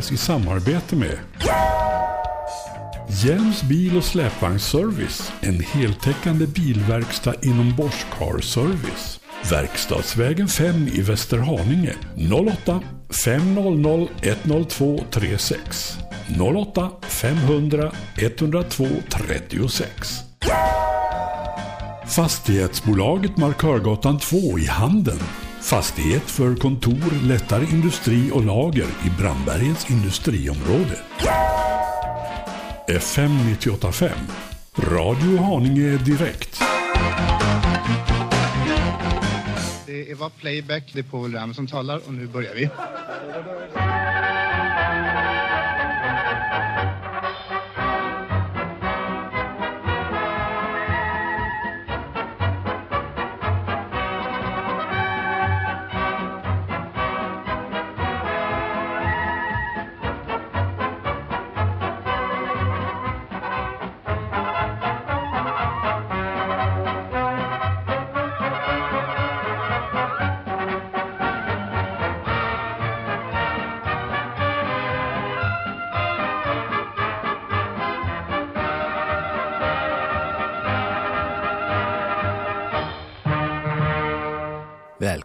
presenteras i samarbete med Hjelms bil och släpvagnsservice. En heltäckande bilverkstad inom Bosch Car Service. Verkstadsvägen 5 i Västerhaninge 08 500 102 36 08 500 102 36 Fastighetsbolaget Markörgatan 2 i Handen. Fastighet för kontor, lättare industri och lager i Brandbergets industriområde. FM 985. Radio Haninge Direkt. Det var playback, det är Povel Ram som talar och nu börjar vi.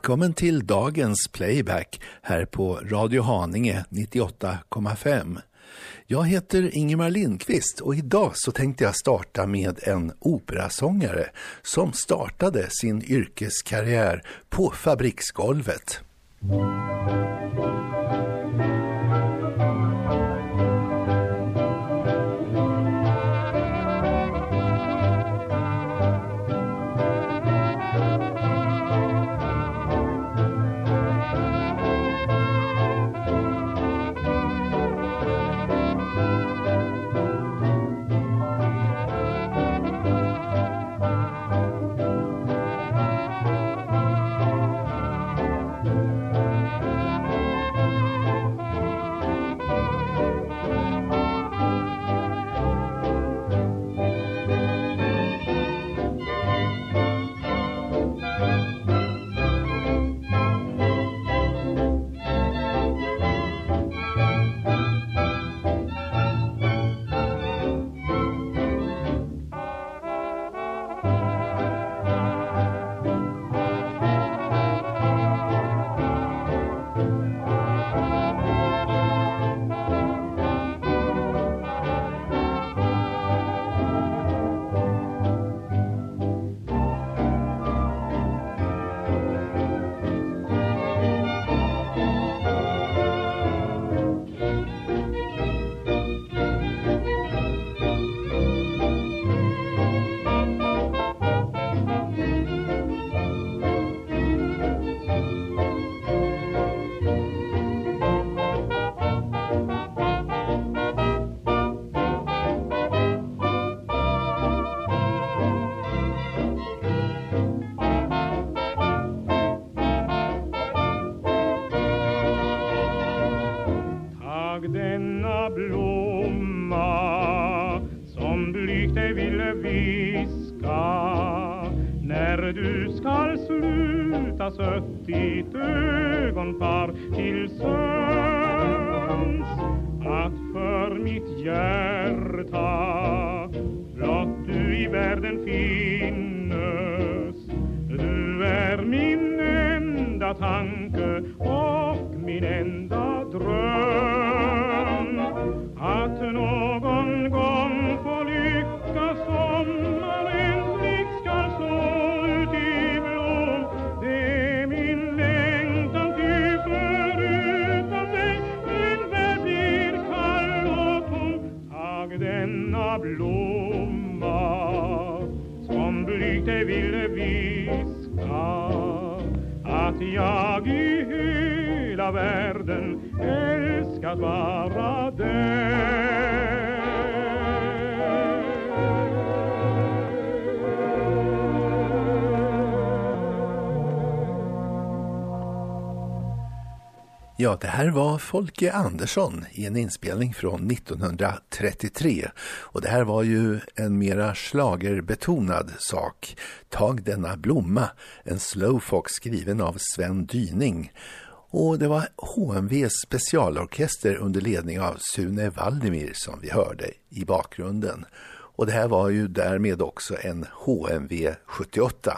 Välkommen till dagens playback här på Radio Haninge 98,5. Jag heter Ingemar Lindqvist och idag så tänkte jag starta med en operasångare som startade sin yrkeskarriär på fabriksgolvet. Världen finnes. Du är min enda tanke och min enda dröm hela världen älskat vara Ja, det här var Folke Andersson i en inspelning från 1933 och det här var ju en mera slagerbetonad sak. Tag denna blomma, en slowfox skriven av Sven Dyning. Och det var HMVs specialorkester under ledning av Sune Valdimir som vi hörde i bakgrunden. Och det här var ju därmed också en HMV 78.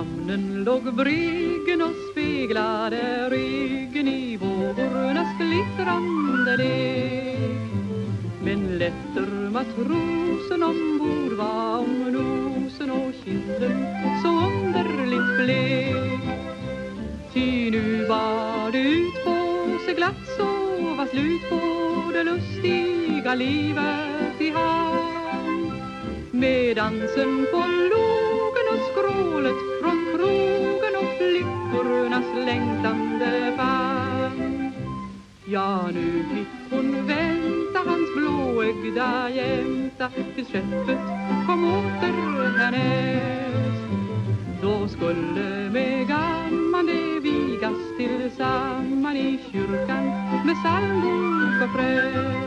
Hamnen låg bryggen och speglade ryggen i vågornas glittrande lek. Men lätter matrosen ombord var om nosen och kinden så underligt blek. Ty nu var det ut på seglats och så var slut på det lustiga livet i hamn. Med dansen på logen skrålet från krogen och flickornas längtande famn. Ja, nu fick hon vänta hans blåögda jämta tills skeppet kom åter härnäst. Då skulle med gamman det vigas tillsamman i kyrkan med psalmbok och präst.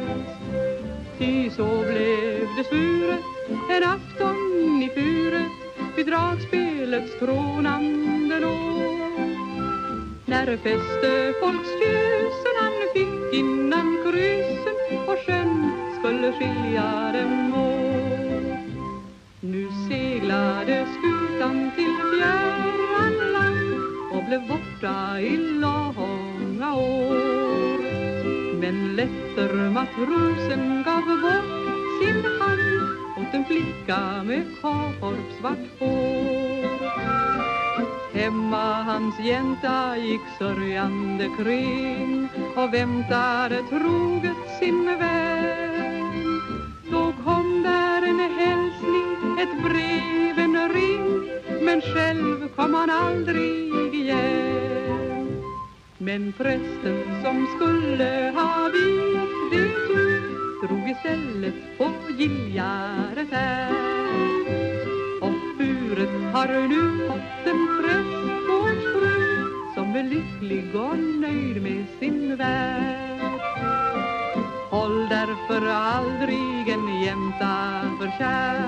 Ty så blev det svuret en afton i furet vid dragspelets trånande låt. När fäste folkstjusen han fick innan kryssen och sjön skulle skilja dem åt. Nu seglade skutan till fjärran land och blev borta i långa år. Men lätter matrosen gav bort liten en flicka med korpsvart hår. Hemma hans jänta gick sörjande kring och väntade troget sin vän. Då kom där en hälsning, ett brev, en ring men själv kom han aldrig igen. Men prästen som skulle ha vigt det drog istället på giljaret. Och furet har nu fått en prästgårdsfru som är lycklig och nöjd med sin värld. Håll därför aldrig en jämta för kär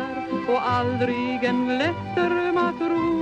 och aldrig en lätter matros.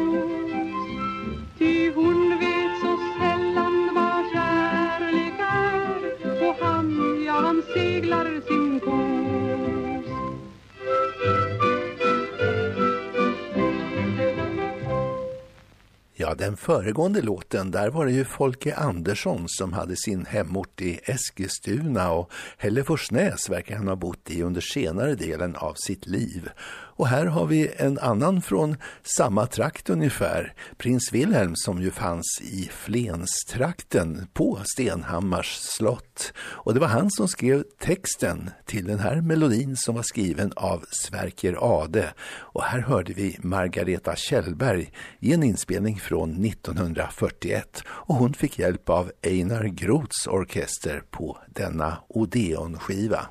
Ja, den föregående låten, där var det ju Folke Andersson som hade sin hemort i Eskilstuna och Hälleforsnäs verkar han ha bott i under senare delen av sitt liv. Och här har vi en annan från samma trakt ungefär, prins Wilhelm som ju fanns i Flenstrakten på Stenhammars slott. Och det var han som skrev texten till den här melodin som var skriven av Sverker Ade. Och här hörde vi Margareta Kjellberg i en inspelning från 1941 och hon fick hjälp av Einar Groths orkester på denna Odeon-skiva.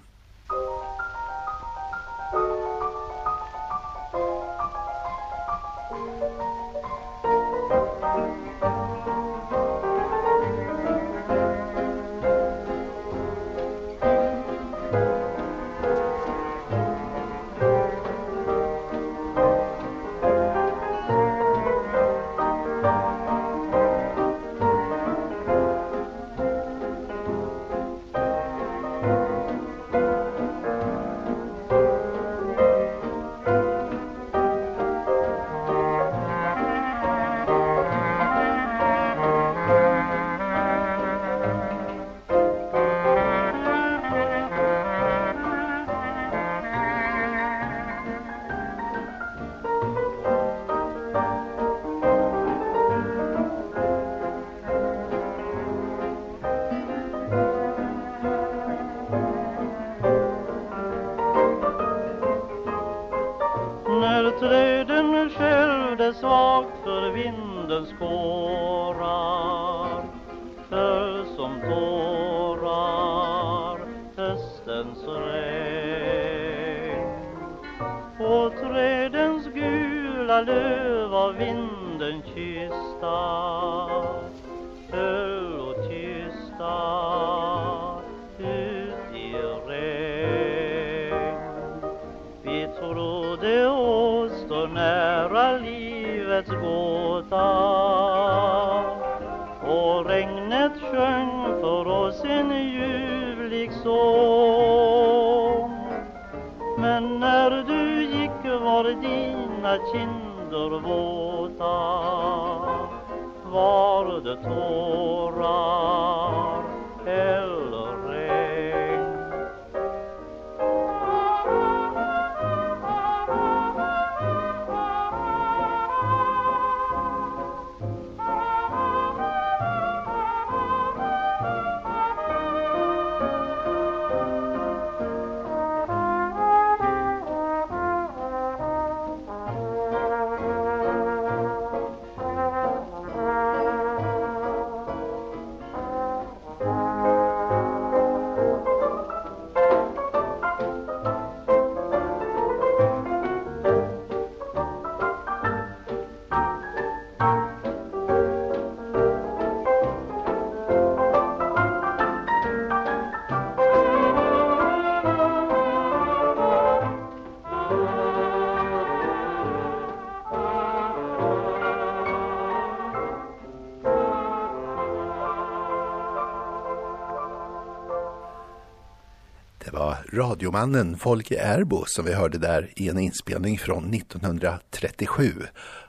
Radiomannen Folke Erbo som vi hörde där i en inspelning från 1937.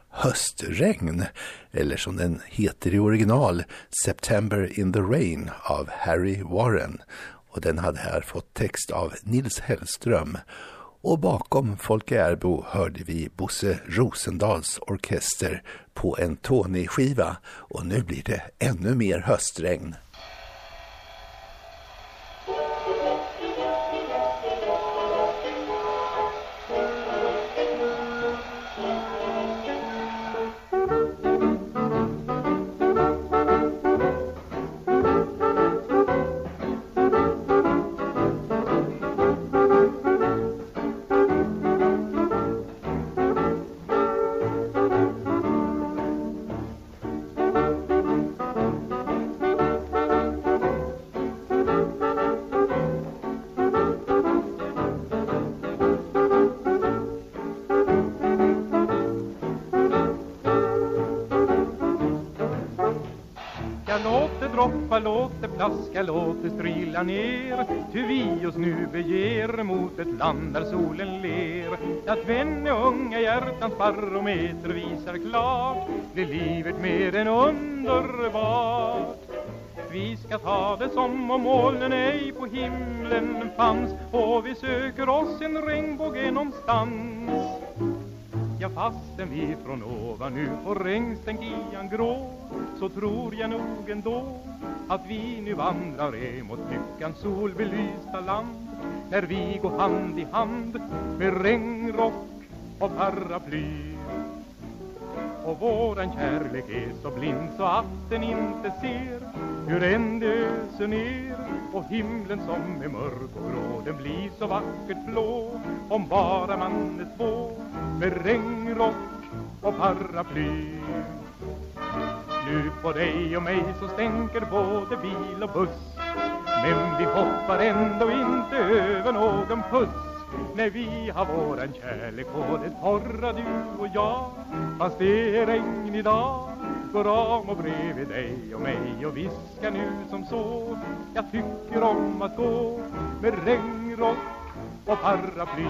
Höstregn, eller som den heter i original, September in the Rain av Harry Warren. Och den hade här fått text av Nils Hellström. Och bakom Folke Erbo hörde vi Bosse Rosendals orkester på en Tony-skiva. Och nu blir det ännu mer höstregn. Det låt det strila ner Ty vi oss nu beger mot ett land där solen ler. Att vänne unga hjärtans barometer visar klart Blir livet mer än underbart. Vi ska ta det som om molnen ej på himlen fanns Och vi söker oss en regnbåge någonstans. Ja, fastän vi från ovan nu får regnstänk i en grå Så tror jag nog ändå att vi nu vandrar emot lyckans solbelysta land När vi går hand i hand med regnrock och paraply och våran kärlek är så blind så att den inte ser. Hur än det öser ner och himlen som är mörk och grå Den blir så vackert blå. Om bara man är två Med regnrock och paraply. Nu på dig och mig så stänker både bil och buss. Men vi hoppar ändå inte över någon puss när vi har våran kärlek på det torra du och jag. Fast det är regn idag Går om och bredvid dig och mig och viskar nu som så. Jag tycker om att gå med regnrock och paraply.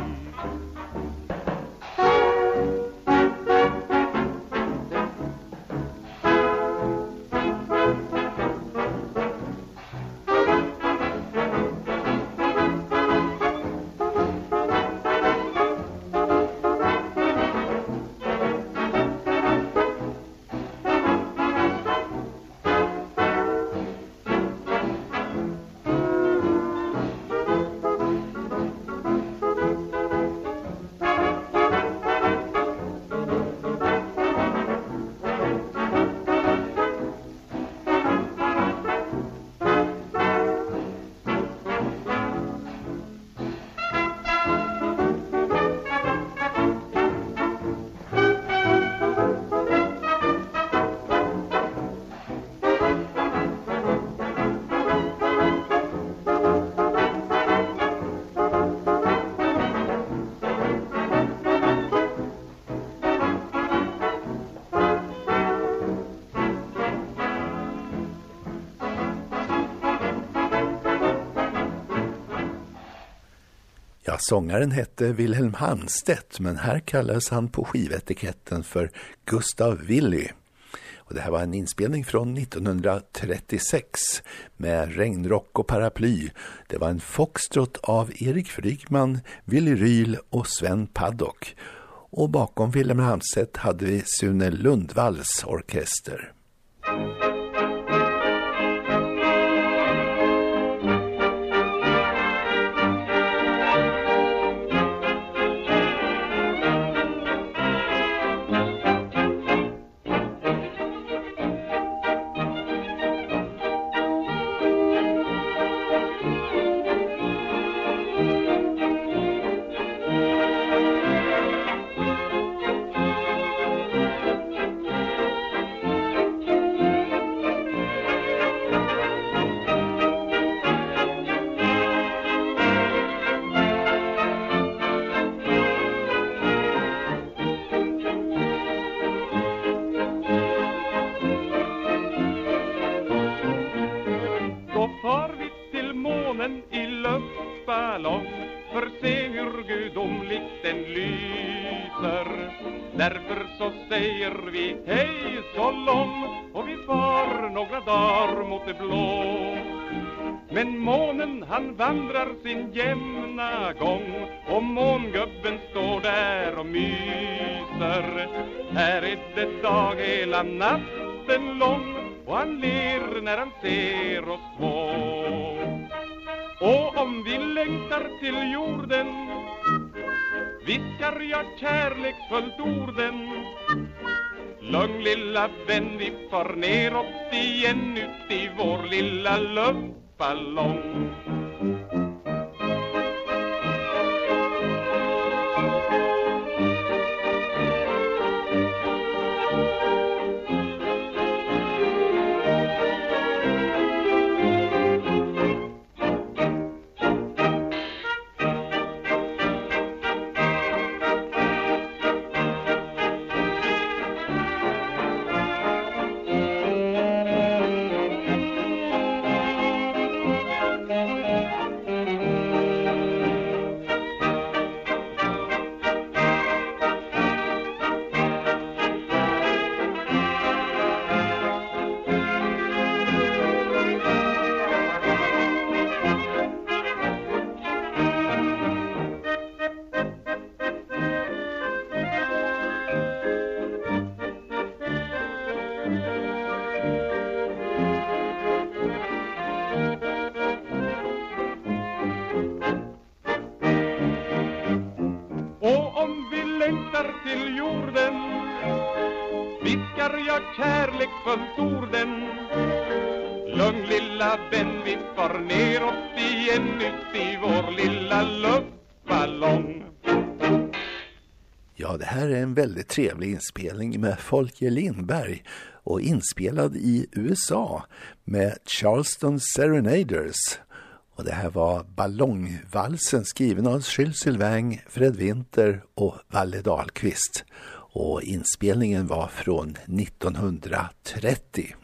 Ja, sångaren hette Wilhelm Hanstedt men här kallades han på skivetiketten för Gustav Willy. Och det här var en inspelning från 1936 med regnrock och paraply. Det var en foxtrot av Erik Frykman, Willy Ryl och Sven Paddock. Och bakom Wilhelm Hanstedt hade vi Sune Lundvalls orkester. Natten lång och han ler när han ser oss två. Och om vi längtar till jorden viskar jag kärleksfullt orden Lugn lilla vän, vi far neråt igen ut i vår lilla luftballong Det här är väldigt trevlig inspelning med Folke Lindberg och inspelad i USA med Charleston Serenaders. Och det här var Ballongvalsen skriven av Jules Sylvain, Fred Winter och Valle Dahlqvist. Och inspelningen var från 1930.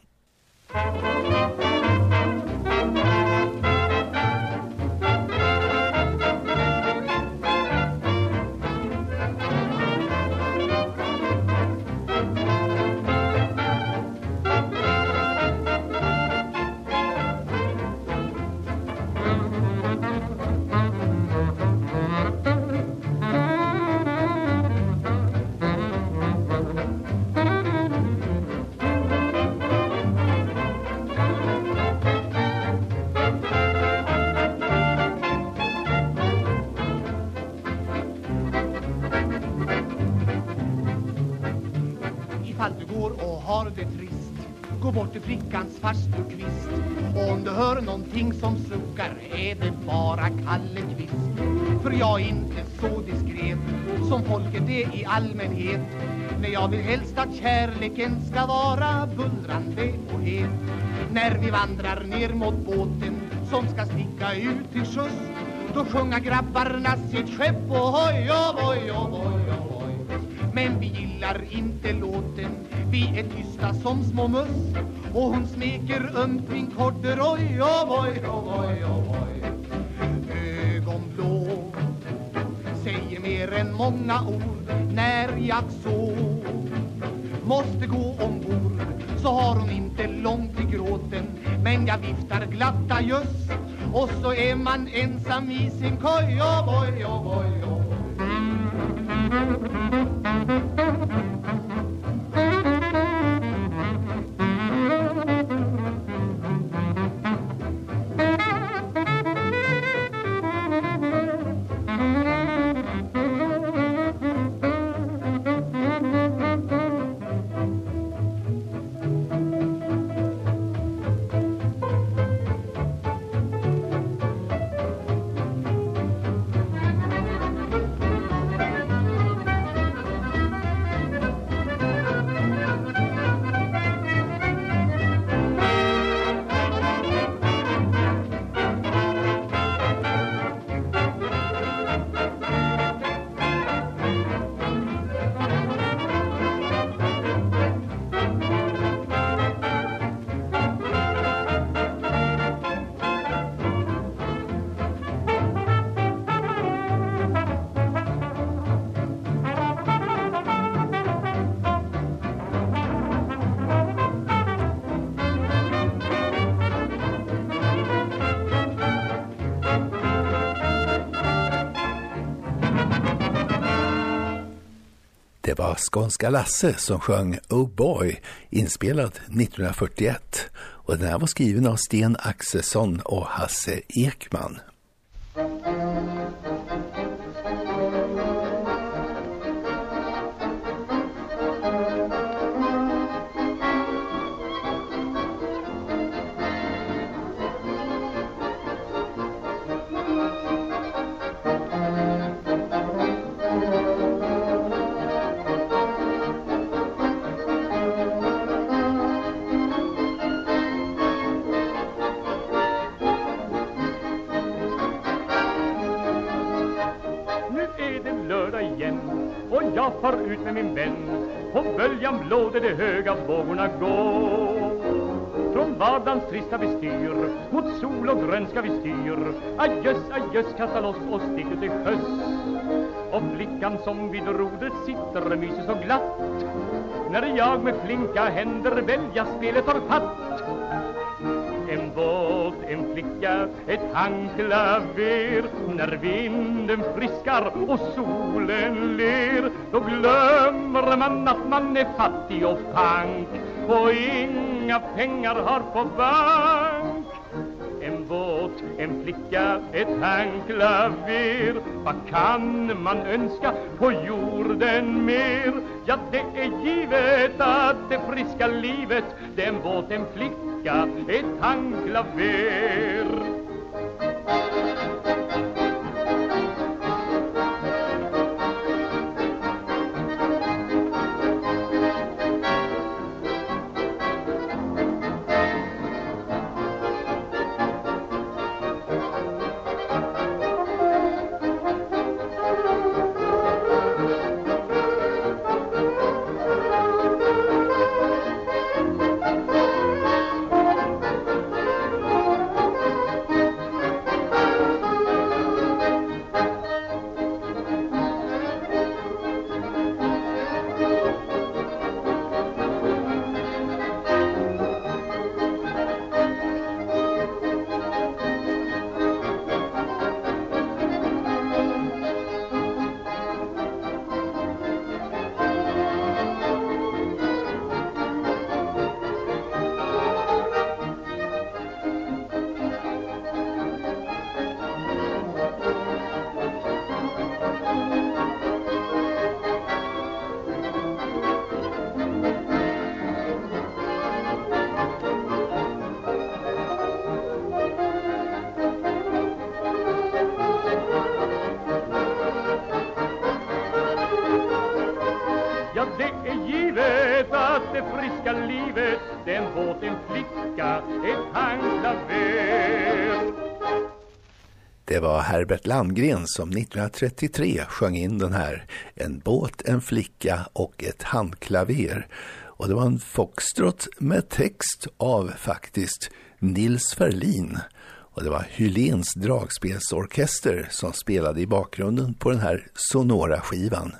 Är det bara Kalle Kvist. För jag är inte så diskret som folket är i allmänhet. När jag vill helst att kärleken ska vara bullrande och het. När vi vandrar ner mot båten som ska sticka ut till sjöss Då sjunga grabbarna sitt skepp. Och hoj, och hoj, och hoj, och hoj men vi gillar inte låten, vi är tysta som små möss. Och hon smeker ömt min korduroy, oh boy, oh boy, oh boy Ögonblå säger mer än många ord när jag så måste gå ombord så har hon inte långt till gråten. Men jag viftar glatt just och så är man ensam i sin koj. Oh boy, oh boy, oh Thank you. Skånska Lasse som sjöng Oh Boy, inspelad 1941. Och den här var skriven av Sten Axelsson och Hasse Ekman. Far ut med min vän. På böljan blå där de höga vågorna går Från vardagens trista bestyr mot sol och grönska vi styr. Adjöss, adjöss, kasta loss och stick ut till sjöss. Och flickan som vid rodret sitter myser så glatt. När jag med flinka händer välja spelet har fatt. En båt, en flicka, ett handklaver när vinden friskar och solen ler Då glömmer man att man är fattig och fank Och inga pengar har på bank En båt, en flicka, ett handklaver Vad kan man önska på jorden mer? Ja, det är givet att det friska livet Det är en båt, en flicka, ett handklaver you. Landgren som 1933 sjöng in den här En båt, en flicka och ett handklaver. Och det var en foxtrot med text av faktiskt Nils Ferlin. Och det var Hyléns dragspelsorkester som spelade i bakgrunden på den här Sonora-skivan.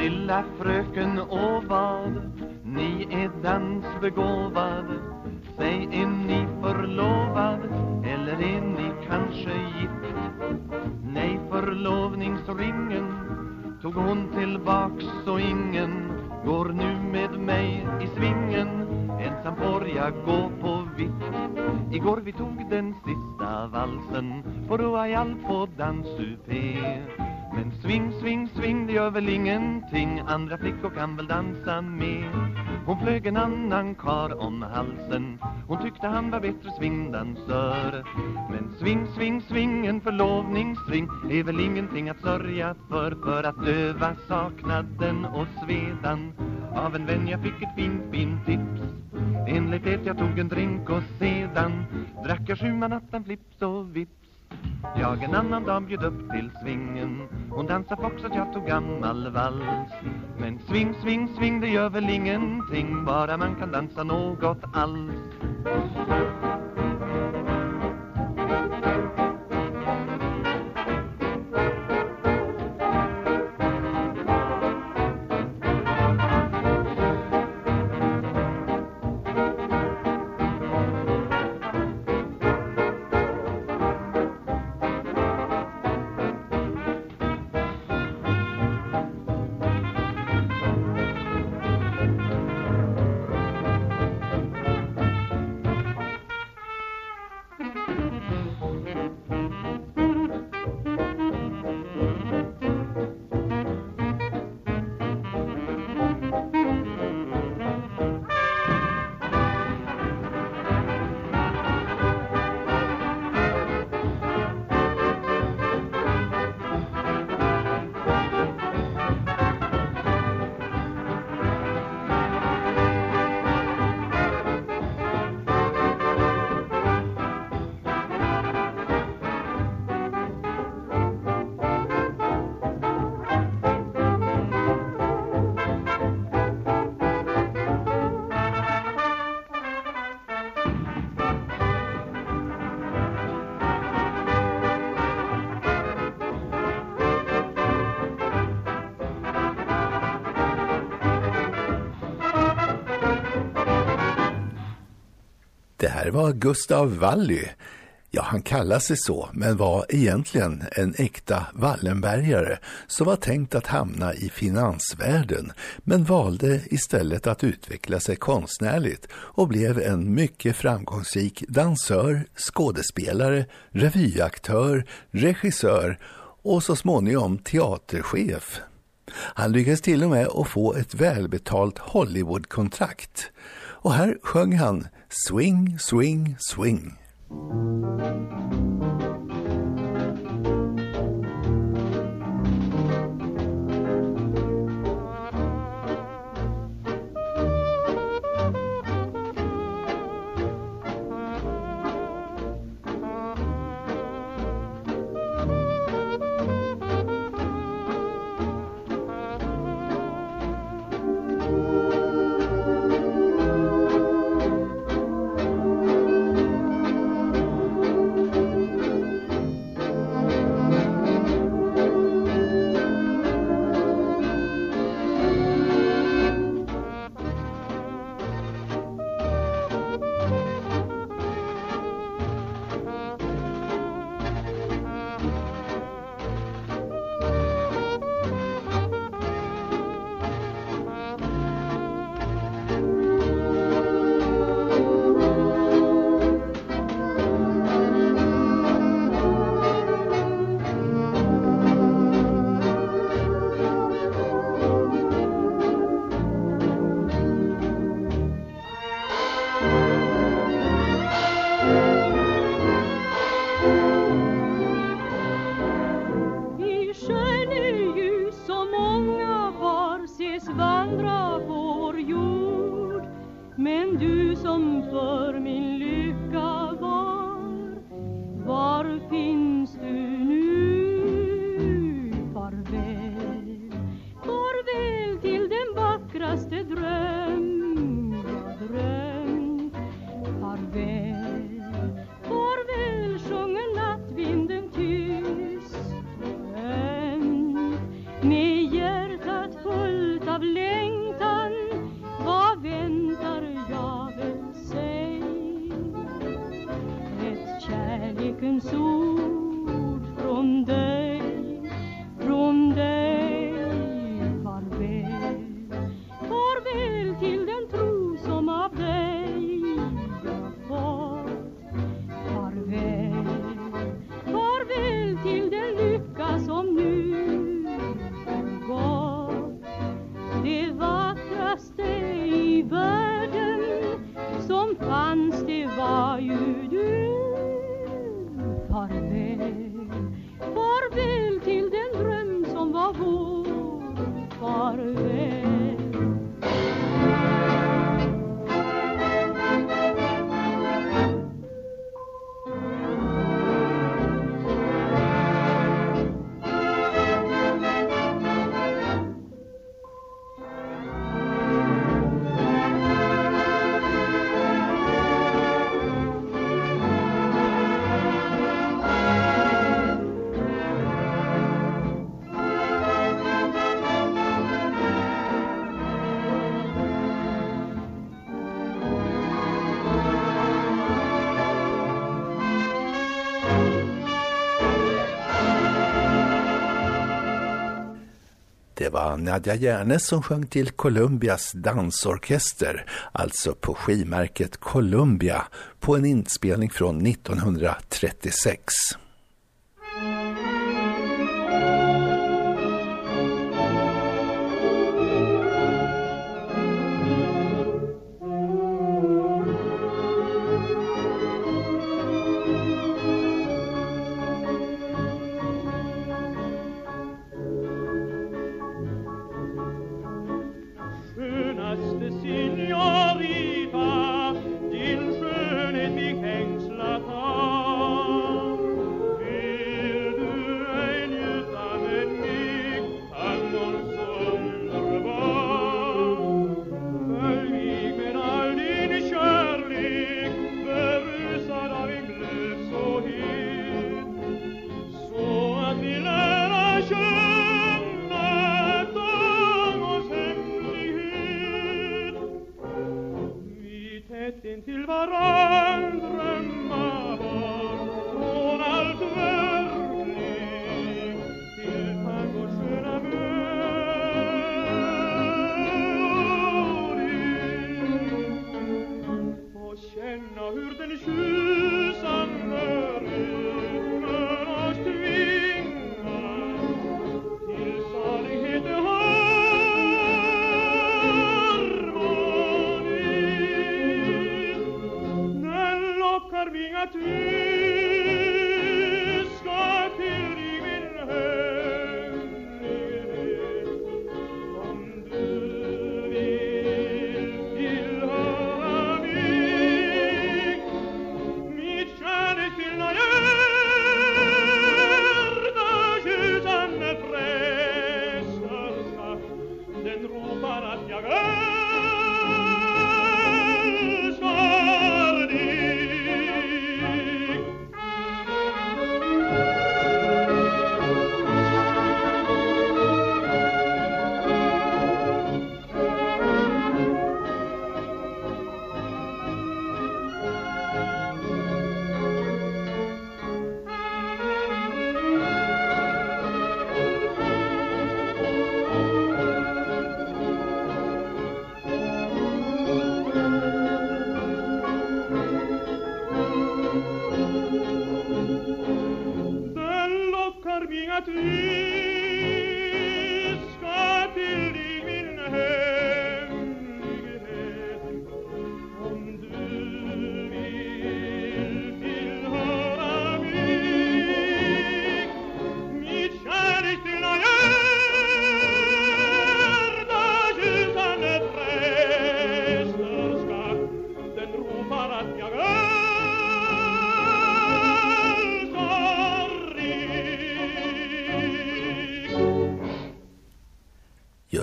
Lilla fröken Åvad, ni är dansbegåvad tog hon tillbaks och ingen går nu med mig i svingen. Ensam får jag gå på vitt Igår vi tog den sista valsen på Royal på danssupé men sving, sving, sving, det gör väl ingenting. Andra flickor kan väl dansa med. Hon flög en annan kar om halsen. Hon tyckte han var bättre svingdansör. Men sving, sving, sving, en förlovningsring Är väl ingenting att sörja för. För att döva saknaden och svedan. Av en vän jag fick ett fint, fint tips. Enligt det jag tog en drink och sedan Drack jag sju natten flips och vips jag en annan dam bjöd upp till svingen. Hon dansa' fox att jag tog gammal vals. Men sving, sving, sving, det gör väl ingenting. Bara man kan dansa något alls. Här var Gustav Wally. Ja, han kallade sig så, men var egentligen en äkta Wallenbergare som var tänkt att hamna i finansvärlden, men valde istället att utveckla sig konstnärligt och blev en mycket framgångsrik dansör, skådespelare, revyaktör, regissör och så småningom teaterchef. Han lyckades till och med att få ett välbetalt Hollywoodkontrakt. Och här sjöng han Swing, swing, swing. Men du som för min lycka var, var finns du? Det var Nadja Järnes som sjöng till Colombias dansorkester, alltså på skimärket Columbia, på en inspelning från 1936.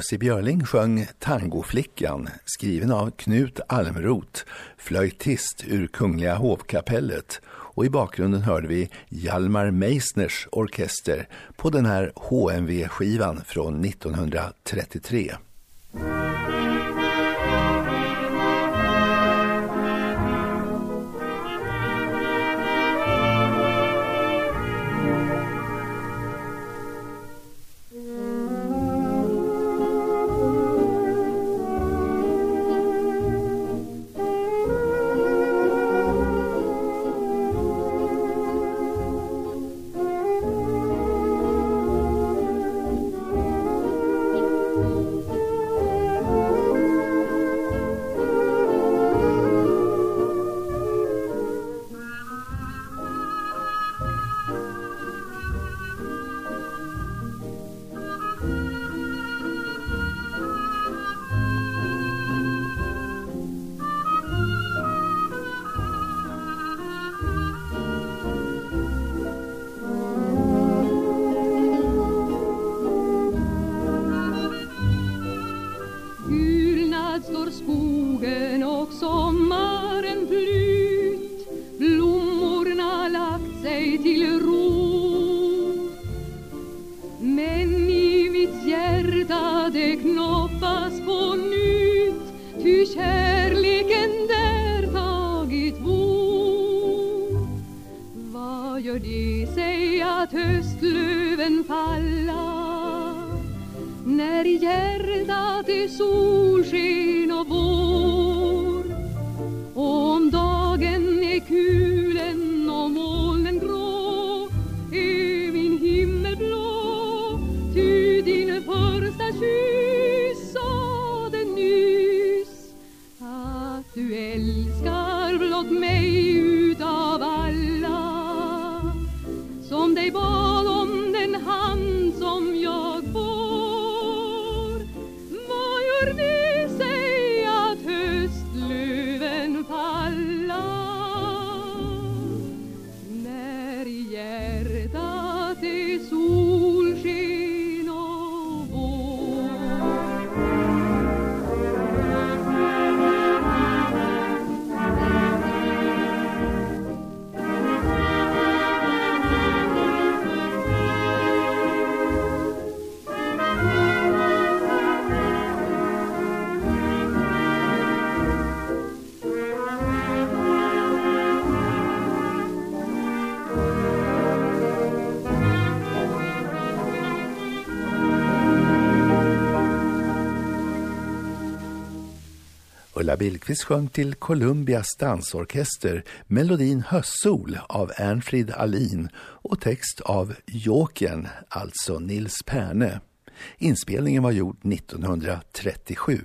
Lassie Björling sjöng Tangoflickan, skriven av Knut Almroth, flöjtist ur Kungliga hovkapellet. Och i bakgrunden hörde vi Hjalmar Meissners orkester på den här HMV-skivan från 1933. Jesus. Ulla Billqvist sjöng till Columbias dansorkester melodin Höstsol av Ernfrid Alin och text av Jokern, alltså Nils Perne. Inspelningen var gjord 1937.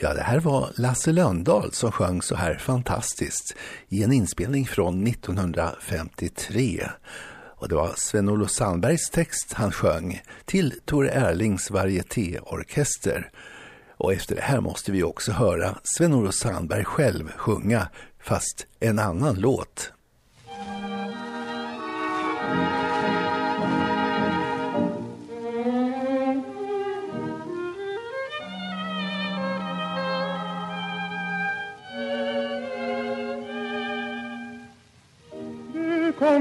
Ja, det här var Lasse Lönndahl som sjöng så här fantastiskt i en inspelning från 1953. Och det var Sven-Olof Sandbergs text han sjöng till Tore Erlings varietéorkester. Och efter det här måste vi också höra Sven-Olof Sandberg själv sjunga, fast en annan låt.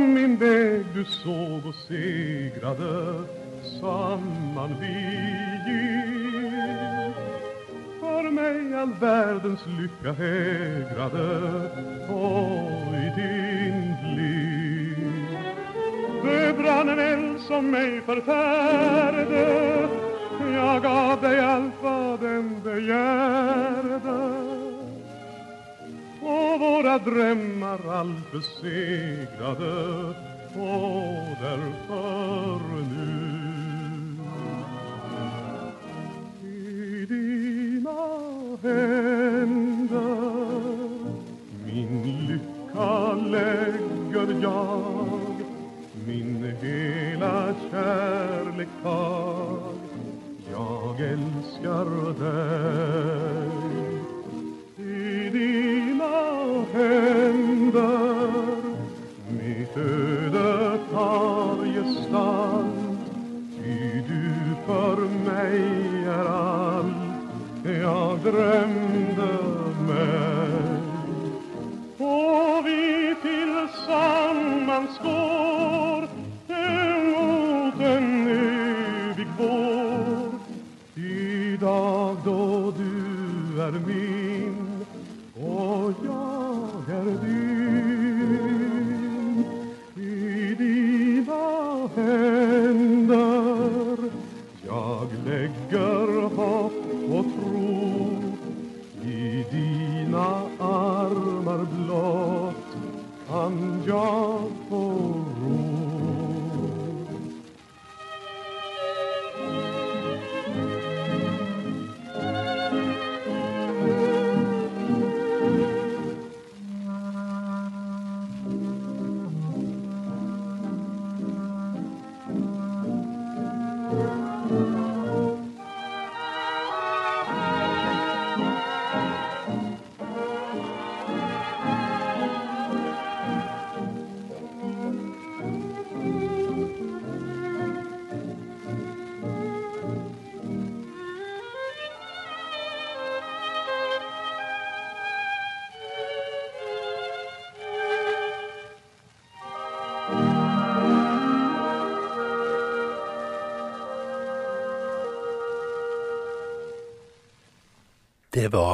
Du min väg, du såg och segrade Samman vi gick För mig all världens lycka hägrade Och i din blick Det brann en eld som mig förfärde. Jag gav dig allt vad den begärde våra drömmar allt besegrade och därför nu. I dina händer min lycka lägger jag min hela kärlek tag jag älskar dig. Mig är allt jag drömde mig och vi tillsammans går emot en evig vår I dag då du är min kan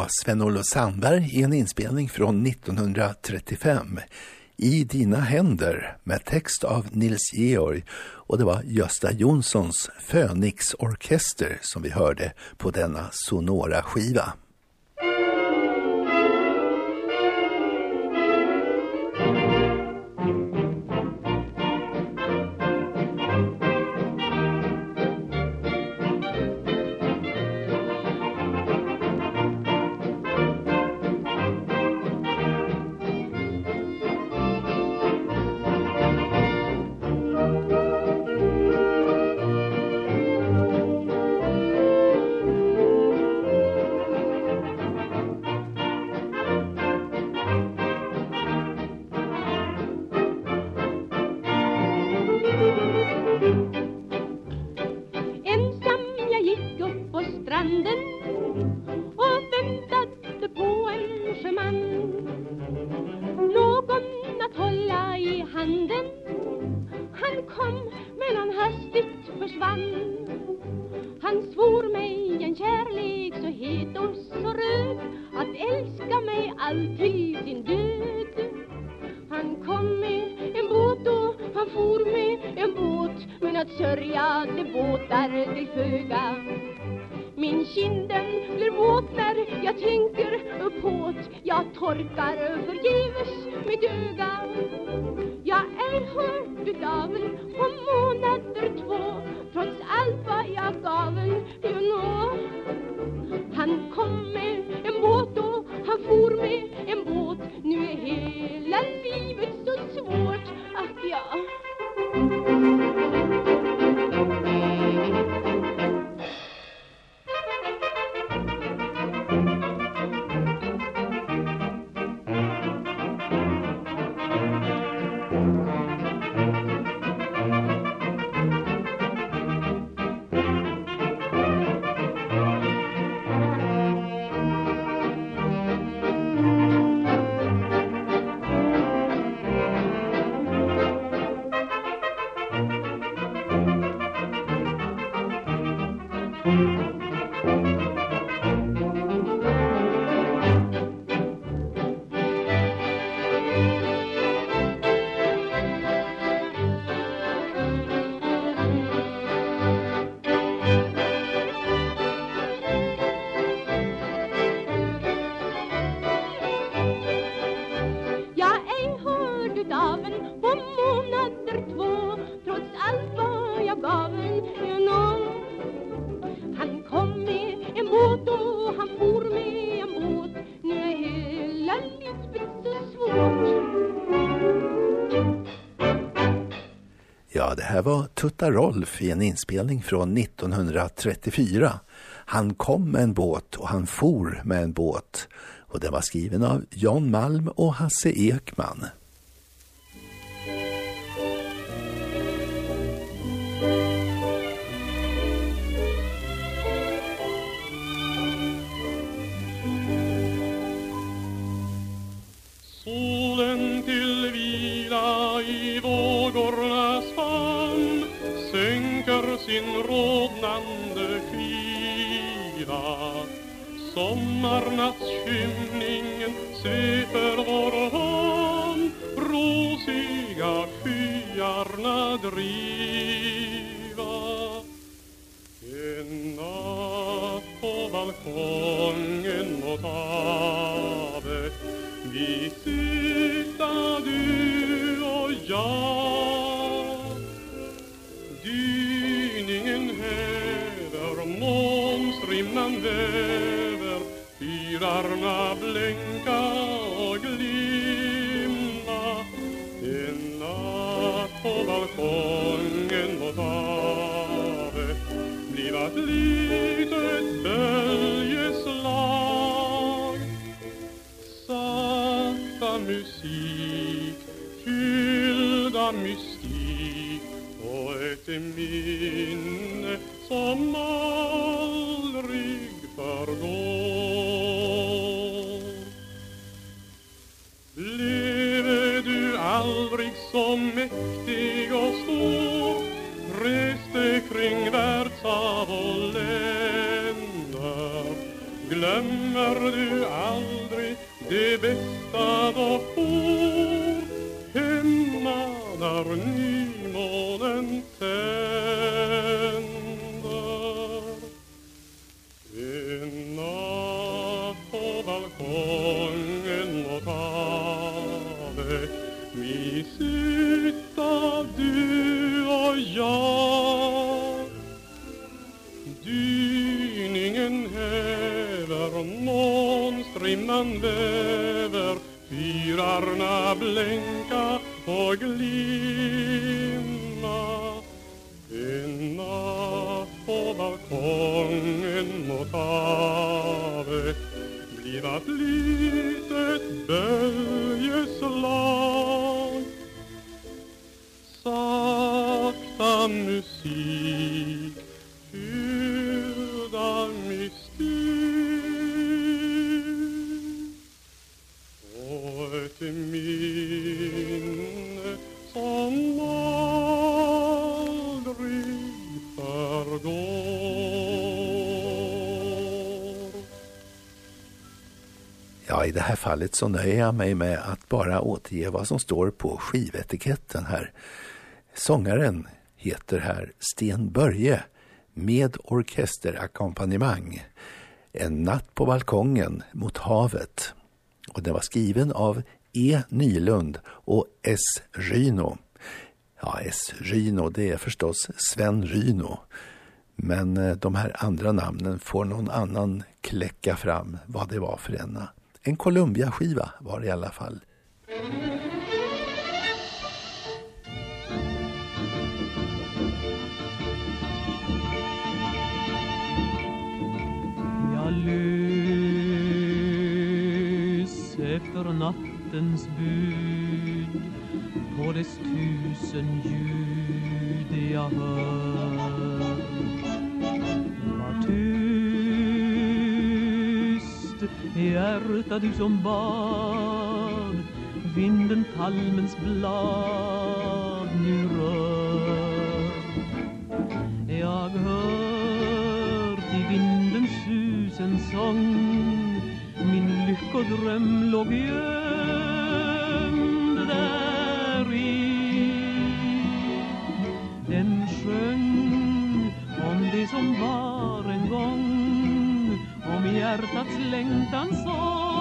var Sven-Olof Sandberg i en inspelning från 1935. I dina händer med text av Nils Georg och det var Gösta Jonssons Fönixorkester som vi hörde på denna Sonora-skiva. Tutta Rolf i en inspelning från 1934. Han kom med en båt och han for med en båt. Och den var skriven av Jan Malm och Hasse Ekman. Sin rodnande skiva Sommarnattskymningen sveper vår hamn rosiga skyarna driva. En natt på balkongen mot havet. Vi sitta du och jag. Månstrimman väver Fyrarna blänka och glimma. En natt på balkongen mot havet bliva ett litet böljeslag sakta musik fyllda mystik och ett minne mäktig och stor reste kring världshav och länder. Glömmer du aldrig det bästa dock väver Fyrarna blänka och glimma. En natt på balkongen mot havet blir ett litet böljeslag Sakta musik fallet så nöjer jag mig med att bara återge vad som står på skivetiketten här. Sångaren heter här Sten Börje med orkesterakkompanjemang. En natt på balkongen mot havet. Och den var skriven av E. Nylund och S. Ryno. Ja, S. Ryno, det är förstås Sven Ryno. Men eh, de här andra namnen får någon annan kläcka fram vad det var för ena. En Columbia-skiva var det i alla fall. Jag lös efter nattens bud på dess tusen ljud jag hör. Hjärta du som bad. Vinden palmens blad nu rör. Jag hör i vindens sus en sång. Min lyckodröm låg gömd där i. Den sjöng om det som var en gång. Om hjärtats längtan som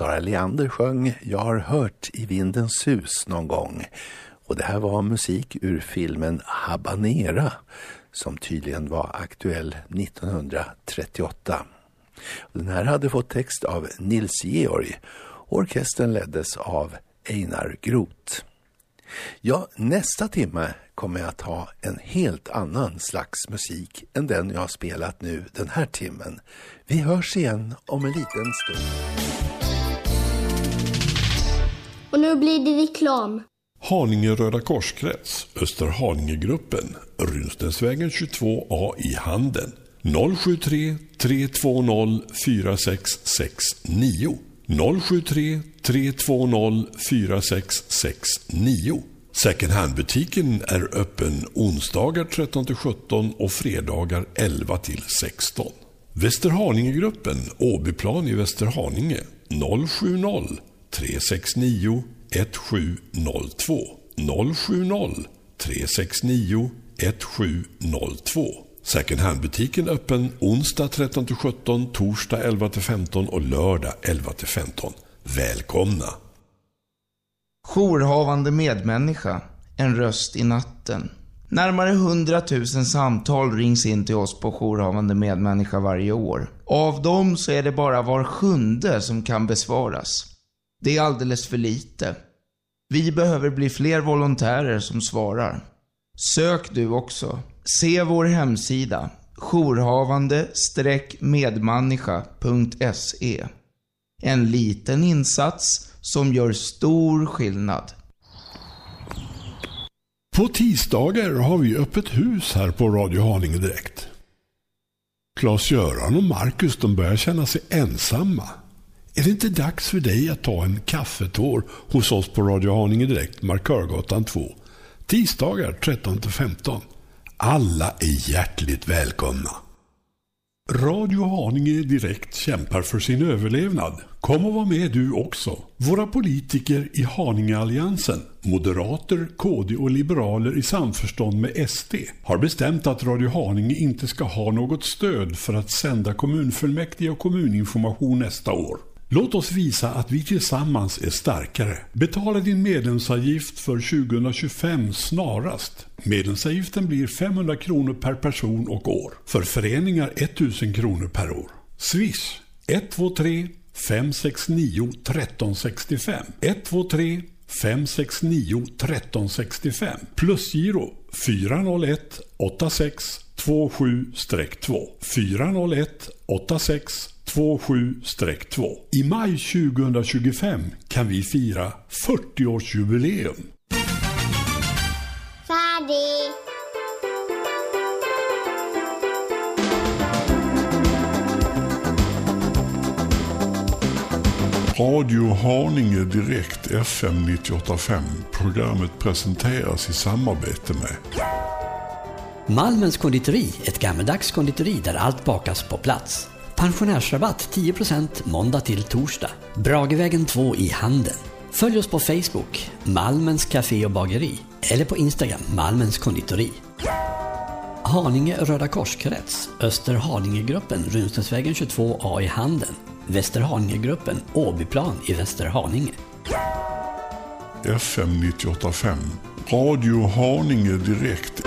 Sara Leander sjöng Jag har hört i vindens sus någon gång. Och det här var musik ur filmen Habanera som tydligen var aktuell 1938. Den här hade fått text av Nils Georg. Orkestern leddes av Einar Groth. Ja, nästa timme kommer jag att ha en helt annan slags musik än den jag har spelat nu den här timmen. Vi hörs igen om en liten stund. Och nu blir det reklam. Haninge Röda Korskrets, Österhaningegruppen, Runstensvägen 22A i Handen. 073 320 4669. 073 320 4669. Second hand-butiken är öppen onsdagar 13-17 och fredagar 11-16. Västerhaningegruppen, Åbyplan i Västerhaninge, 070 369 1702 070 369 1702 Second hand-butiken öppen onsdag 13-17, torsdag 11-15 och lördag 11-15. Välkomna! Jourhavande medmänniska, en röst i natten. Närmare 100 000 samtal rings in till oss på jourhavande medmänniska varje år. Av dem så är det bara var sjunde som kan besvaras. Det är alldeles för lite. Vi behöver bli fler volontärer som svarar. Sök du också. Se vår hemsida jourhavande-medmänniska.se En liten insats som gör stor skillnad. På tisdagar har vi öppet hus här på Radio Haninge Direkt. Klas-Göran och Marcus de börjar känna sig ensamma. Är det inte dags för dig att ta en kaffetår hos oss på Radio Haninge Direkt, Markörgatan 2? Tisdagar 13-15. Alla är hjärtligt välkomna. Radio Haninge Direkt kämpar för sin överlevnad. Kom och var med du också. Våra politiker i Haningealliansen, moderater, KD och liberaler i samförstånd med SD, har bestämt att Radio Haninge inte ska ha något stöd för att sända kommunfullmäktige och kommuninformation nästa år. Låt oss visa att vi tillsammans är starkare. Betala din medlemsavgift för 2025 snarast. Medlemsavgiften blir 500 kronor per person och år. För föreningar 1000 kronor per år. Swish 123 569 1365 123 569 1365 Plusgiro 401 86 27-2 401 86 27-2. I maj 2025 kan vi fira 40-årsjubileum. Färdig! Radio Haninge Direkt FM 98.5. Programmet presenteras i samarbete med Malmens konditori, ett gammeldags konditori där allt bakas på plats. Pensionärsrabatt 10% måndag till torsdag. Bragevägen 2 i Handen. Följ oss på Facebook, Malmens Café och Bageri. Eller på Instagram, Malmens Konditori. Haninge Röda Korskrets, Österhaningegruppen, Runstensvägen 22A i Handen. Västerhaningegruppen, Åbyplan i Västerhaninge. FM 98.5. Radio Haninge Direkt.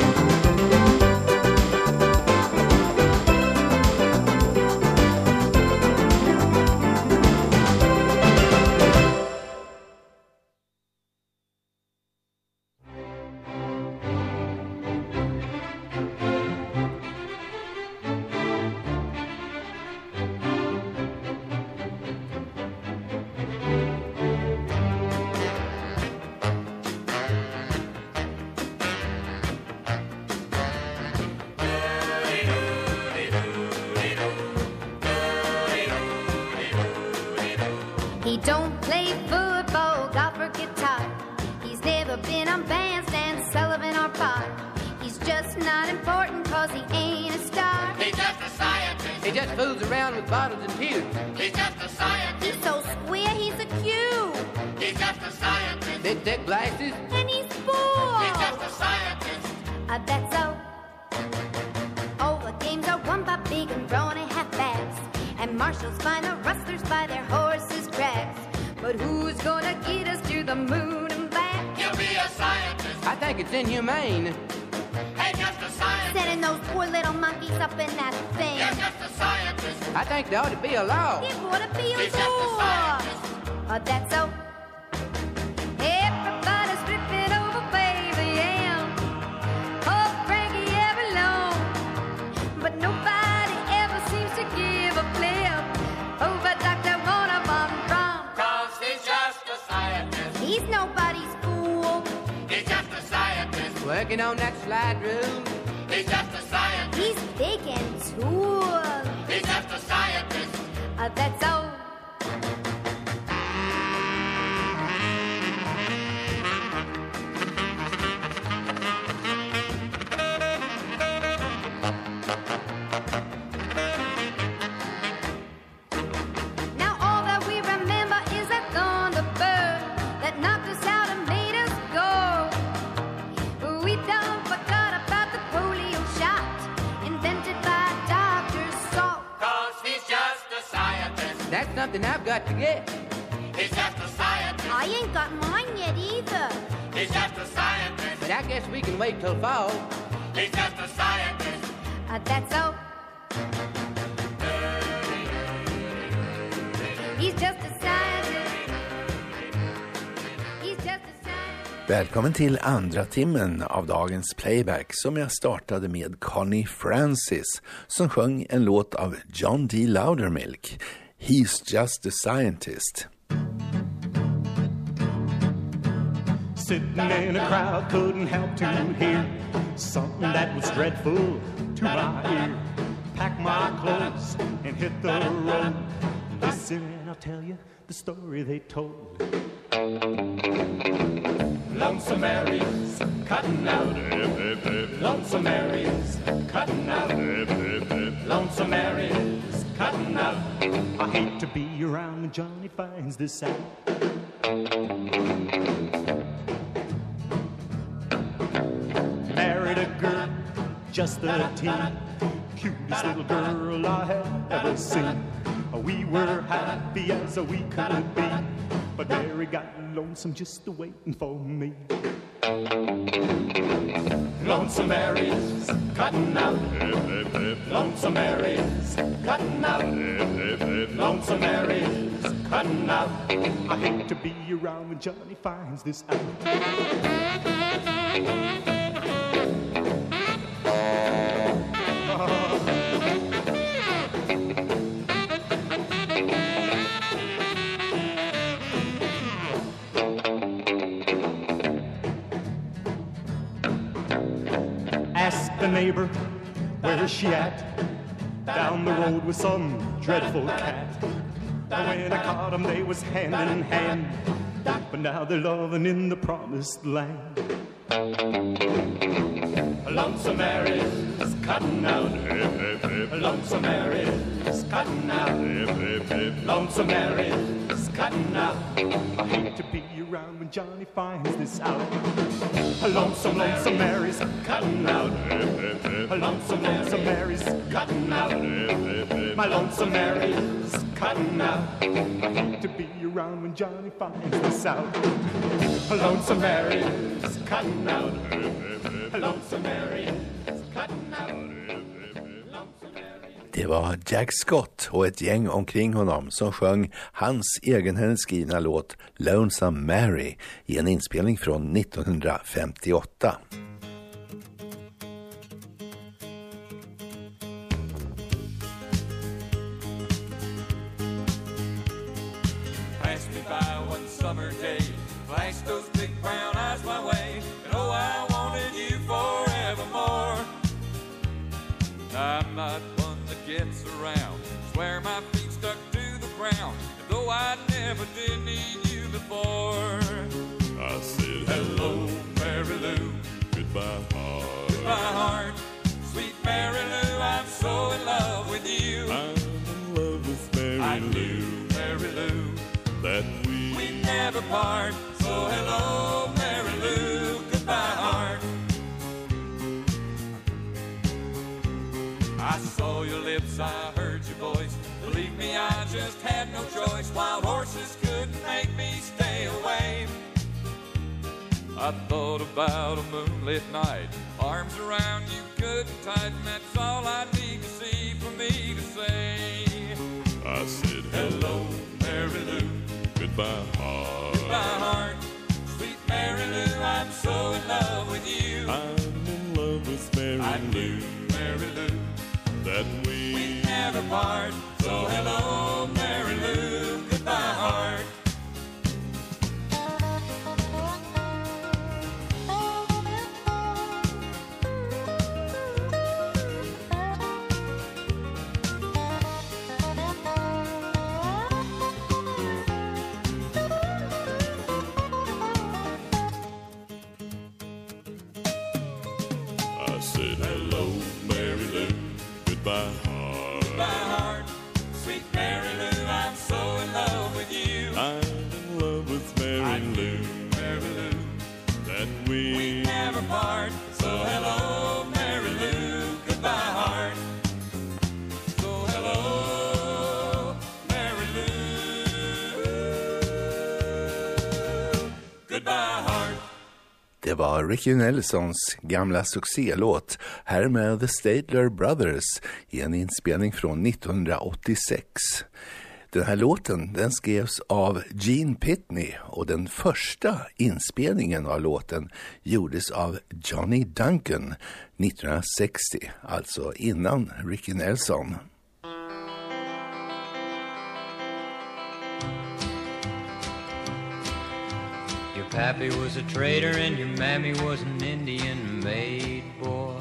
Working on that slide rule. He's just a scientist. He's big and tall. He's just a scientist. Uh, that's so. Something I've got to get. He's just a scientist. I ain't got mine yet either. He's just a scientist. But I guess we can wait till fall. He's just a scientist. Uh, that's so. He's just a scientist. He's just a scientist. Välkommen till andra timmen av dagens playback som jag startade med Connie Francis som sjöng en låt av John D. Loudermilk, He's just a scientist. Sitting in a crowd, couldn't help to hear something that was dreadful to my ear. Pack my clothes and hit the road. Listen, and I'll tell you the story they told. Lonesome Mary's cutting out. Lonesome Mary's cutting out. Lonesome Mary's out. I hate to be around when Johnny finds this out. Married a girl, just thirteen, cutest little girl I have ever seen. We were happy as we could be, but Mary got lonesome just waiting for me. Lonesome Mary's cutting out. Lonesome Mary's cutting out. Lonesome Mary's cutting out. I hate to be around when Johnny finds this out. Neighbor, where is she at? Down the road with some dreadful cat. When I caught them, they was hand in hand. But now they're loving in the promised land. Lonesome Mary's cutting out. Lonesome Mary's cutting out. Lonesome Mary's cutting out. I hate to be around when Johnny finds this out. Lonesome, lonesome Mary's cutting out. Lonesome, lonesome Mary's cutting out. My lonesome Mary's cutting out. I hate to be around when Johnny finds this out. Lonesome Mary's cutting out. Lonesome Mary's cutting out. Det var Jack Scott och ett gäng omkring honom som sjöng hans egenhändigt skrivna låt Lonesome Mary i en inspelning från 1958. Gets around, swear my feet stuck to the ground, and though I never did need you before. I said, Hello, Mary Lou, goodbye, heart. Goodbye, heart. Sweet Mary Lou, I'm so in love with you. I'm in love with Mary I knew, Mary Lou, that we we never part. I thought about a moonlit night, arms around you good and tight, and that's all I need to see for me to say. I said, Hello, Mary Lou, goodbye, heart. Goodbye, heart. Sweet Mary Lou, I'm so in love with you. I'm in love with Mary I knew, Mary Lou, that we, we never part. So hello, Det var Ricky Nelsons gamla succélåt här med The Stadler Brothers i en inspelning från 1986. Den här låten den skrevs av Gene Pitney och den första inspelningen av låten gjordes av Johnny Duncan 1960, alltså innan Ricky Nelson. Pappy was a trader and your mammy was an Indian maid boy.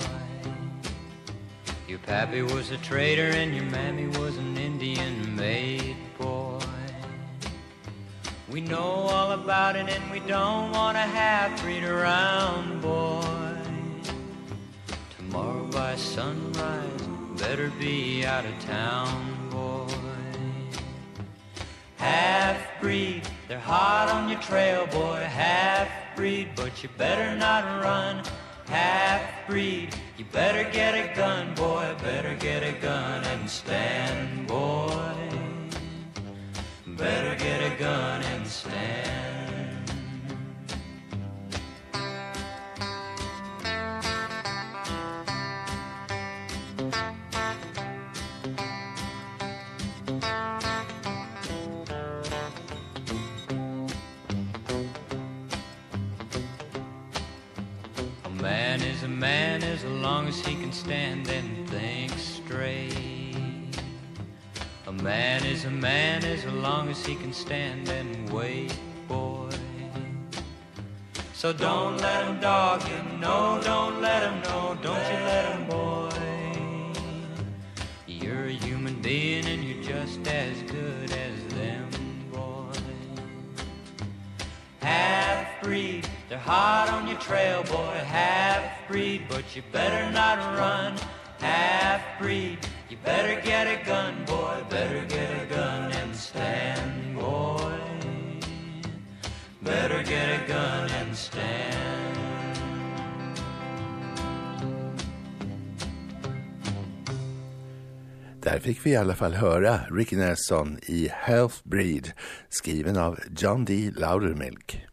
Your pappy was a trader and your mammy was an Indian maid boy. We know all about it and we don't want to have freed around, boy. Tomorrow by sunrise, better be out of town, boy. Half breed, they're hot on your trail, boy. Half breed, but you better not run. Half breed, you better get a gun, boy. Better get a gun and stand, boy. Better get a gun and stand. Stand and think straight. A man is a man as long as he can stand and wait, boy. So don't let him dog you, no, don't let him, no, don't you let him, boy. You're a human being and you're just as good they're hot on your trail, boy. Half breed, but you better not run. Half breed, you better get a gun, boy. Better get a gun and stand, boy. Better get a gun and stand. Där fick vi i alla fall höra Ricky Nelson i Half Breed skriven av John D. Loudermilk.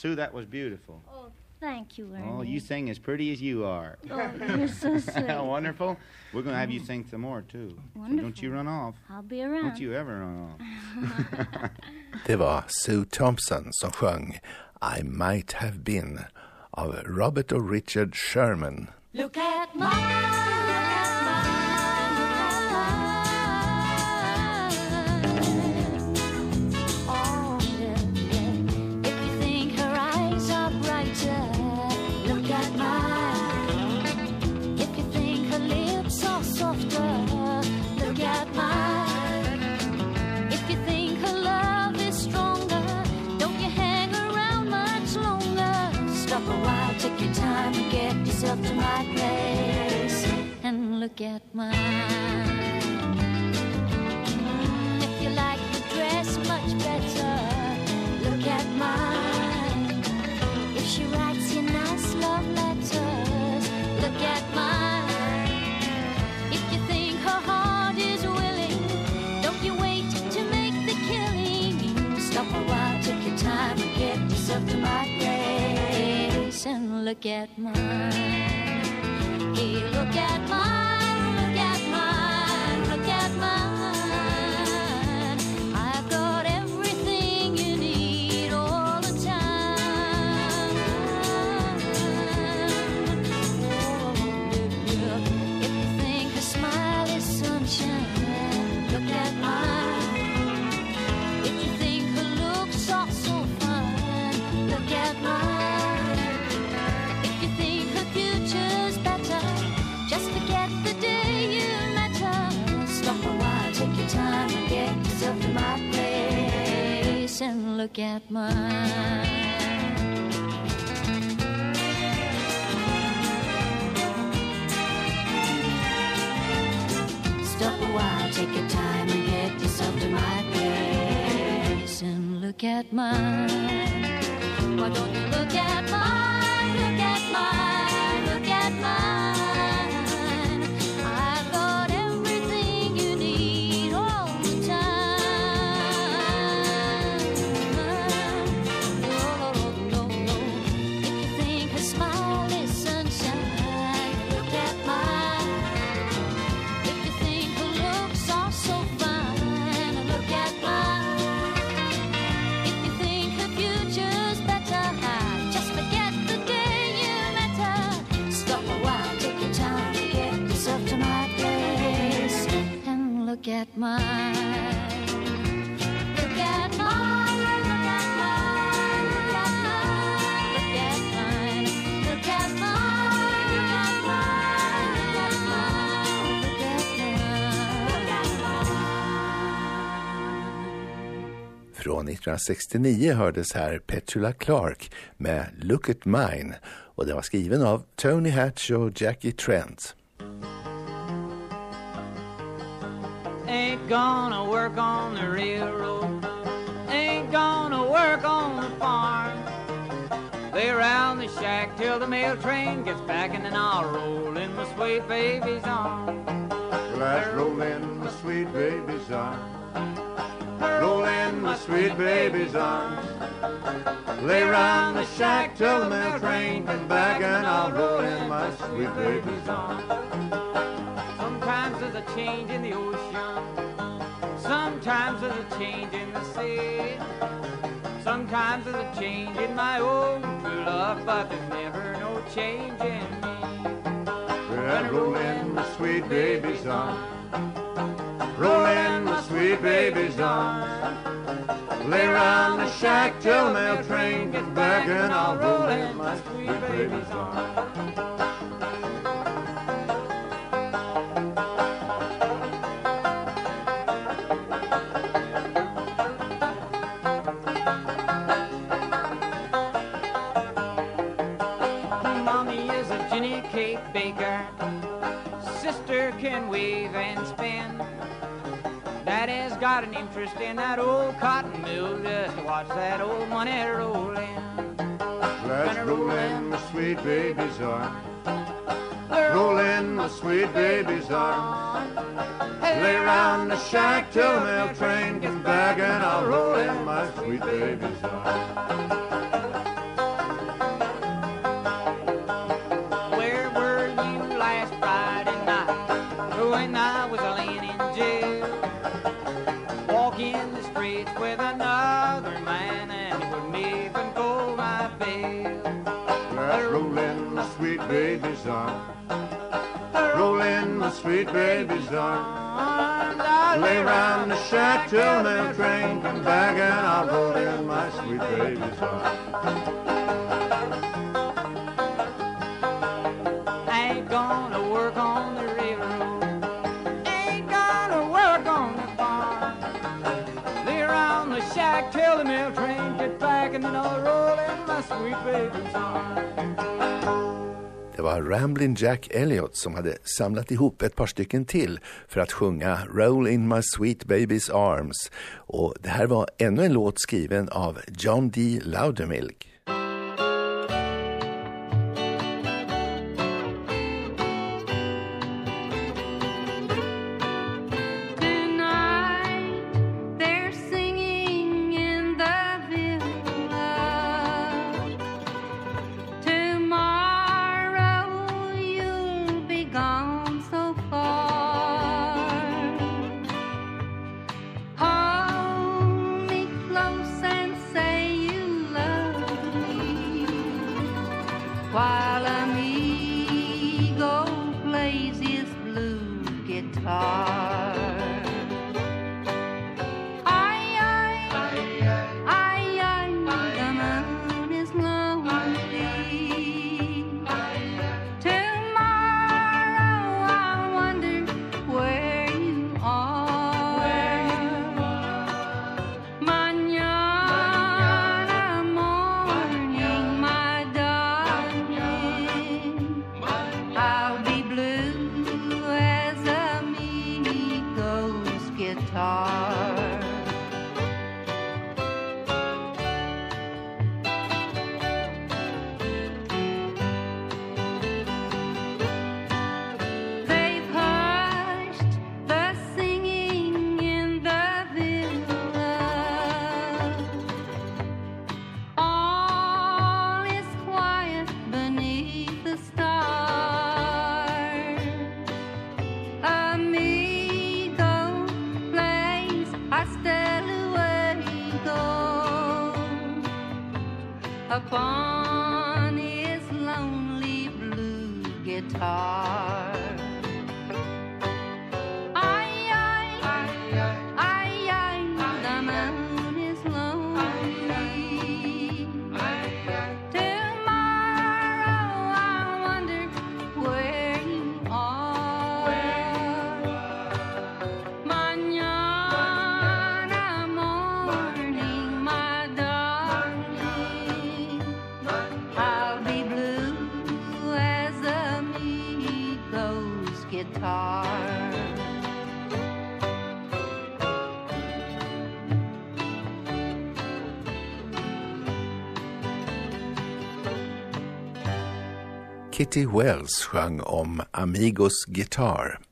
Sue, that was beautiful. Oh, thank you, Ernie. Oh, you sing as pretty as you are. Oh, you're so sweet. Wonderful. We're going to have you sing some more, too. So don't you run off. I'll be around. Don't you ever run off. Det var Sue Thompson som sjöng I might have been av Robert och Richard Sherman. Look at my look at mine. If you like the dress much better, look at mine. If she writes you nice love letters, look at mine. If you think her heart is willing, don't you wait to make the killing. Stop a while, take your time and get yourself to my place and look at mine. Hey, look at mine. Look at mine. Stop a while, take your time and get yourself to my place and look at mine. Why don't you look at mine? Look at mine, look at mine. Look at mine. Look at mine, Från 1969 hördes här Petula Clark med Look at Mine och den var skriven av Tony Hatch och Jackie Trent. Ain't gonna work on the railroad. Ain't gonna work on the farm. Lay around the shack till the mail train gets back and then I'll roll in my sweet baby's arms. Let's roll in my sweet baby's arms. Roll in my sweet baby's arms. Lay round the shack till the mail train comes back and I'll roll in my sweet baby's arms. Sometimes there's a change in the ocean. Sometimes there's a change in the sea. Sometimes there's a change in my own true love, but there's never no change in me. Well, roll in my sweet baby's arms. Roll in my sweet baby's arms. Lay round the shack till the mail train gets back and I'll roll in my sweet baby's arms. Baker. Sister can weave and spin. Daddy's got an interest in that old cotton mill just watch that old money roll in. Let's roll in my sweet baby's arms. Roll in my sweet baby's arms. Lay round the shack till the mail train comes back and I'll roll in my sweet baby's arms. Sweet baby's arms. Lay the shack till the train comes back and I'll roll in my sweet baby's arms. Ain't gonna work on the railroad. Ain't gonna work on the farm. Lay around the shack till the mail train gets back and then I'll roll in my sweet baby's arms. Det var Ramblin' Jack Elliot som hade samlat ihop ett par stycken till för att sjunga Roll in my sweet baby's arms. Och det här var ännu en låt skriven av John D. Loudermilk. Kitty Wells sjöng om Amigos gitarr.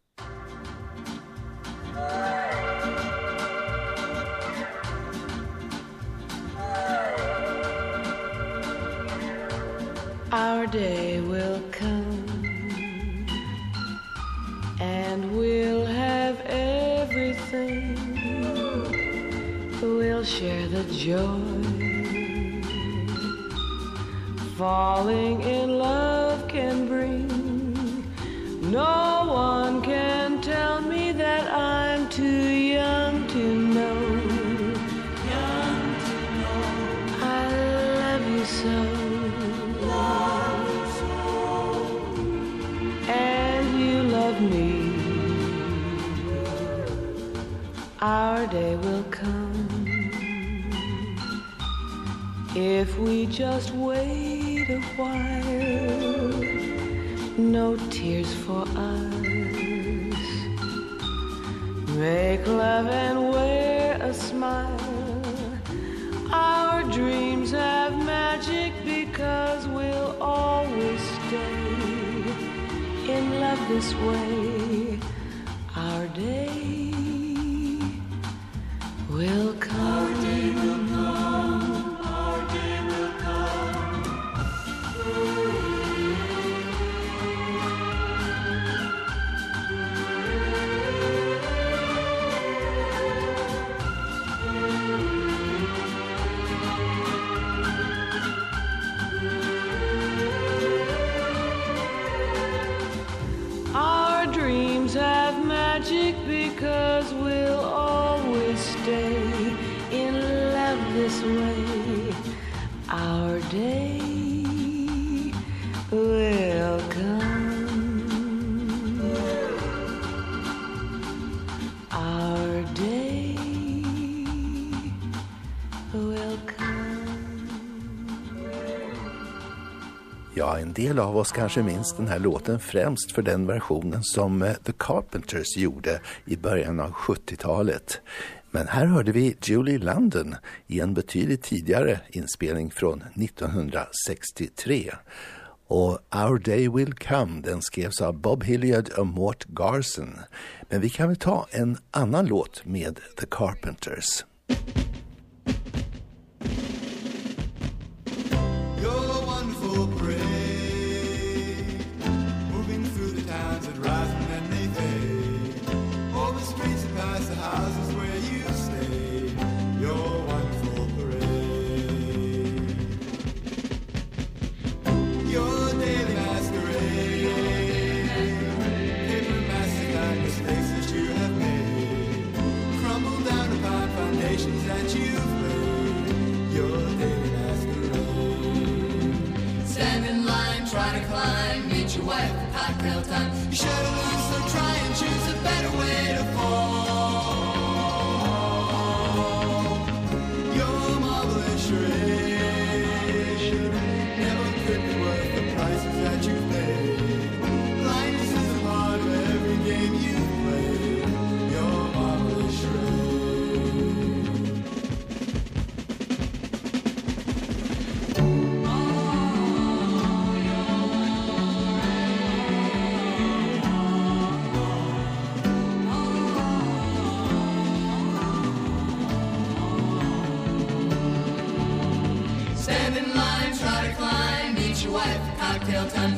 del av oss kanske minns den här låten främst för den versionen som eh, The Carpenters gjorde i början av 70-talet. Men här hörde vi Julie London i en betydligt tidigare inspelning från 1963. Och Our Day Will Come, den skrevs av Bob Hilliard och Mort Garson. Men vi kan väl ta en annan låt med The Carpenters. shadow will come.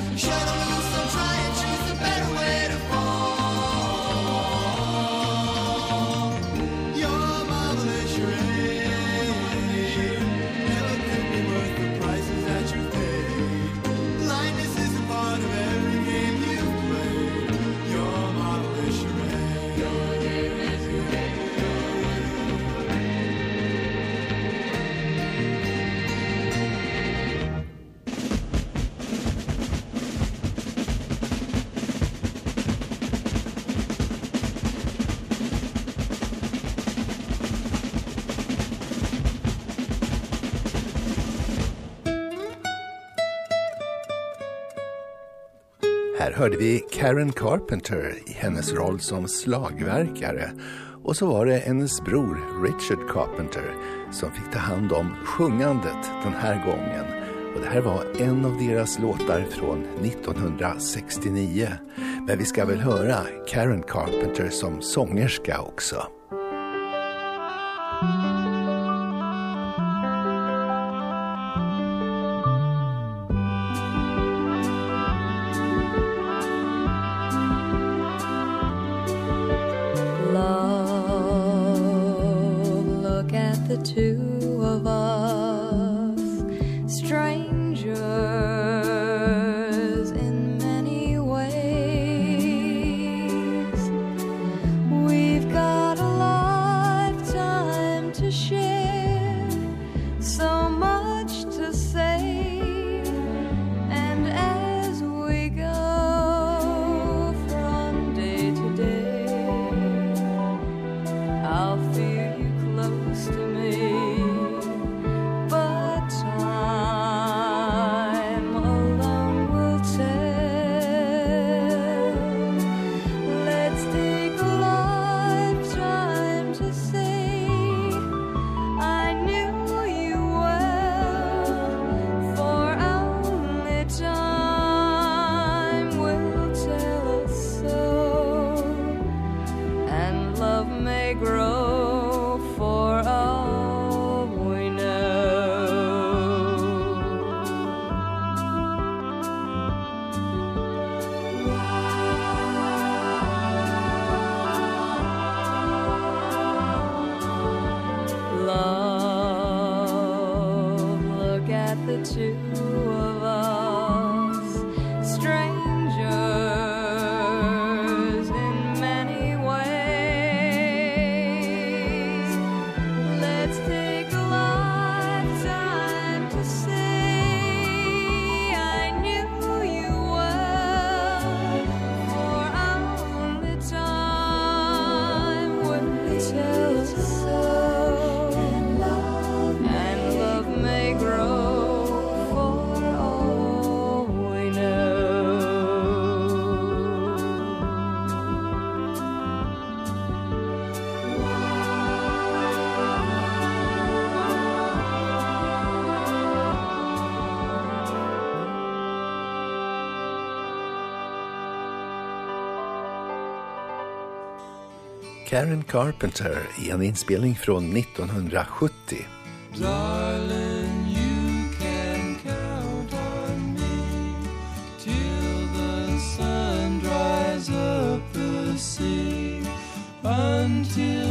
hörde vi Karen Carpenter i hennes roll som slagverkare och så var det hennes bror Richard Carpenter som fick ta hand om sjungandet den här gången. Och det här var en av deras låtar från 1969. Men vi ska väl höra Karen Carpenter som sångerska också. Karen Carpenter i en inspelning från 1970. Darling, until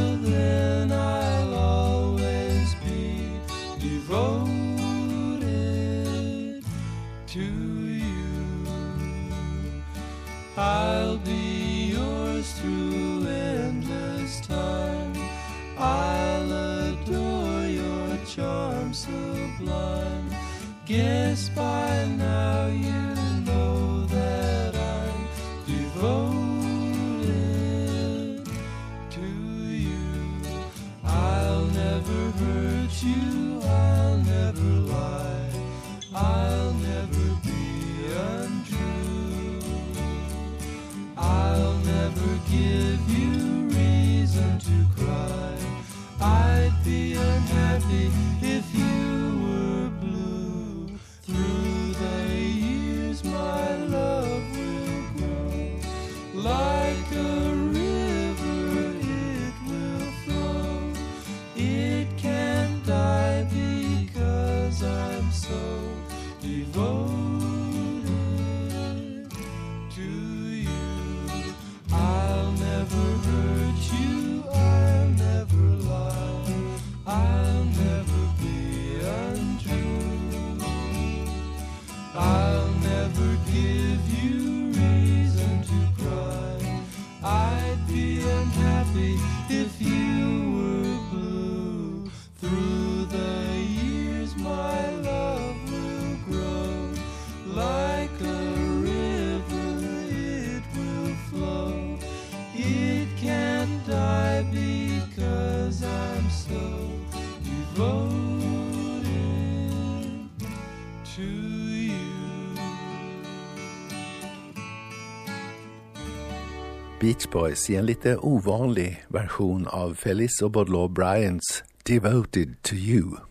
Beach Boys i en lite ovanlig version av Feliz Obodlo Bryants Devoted to You.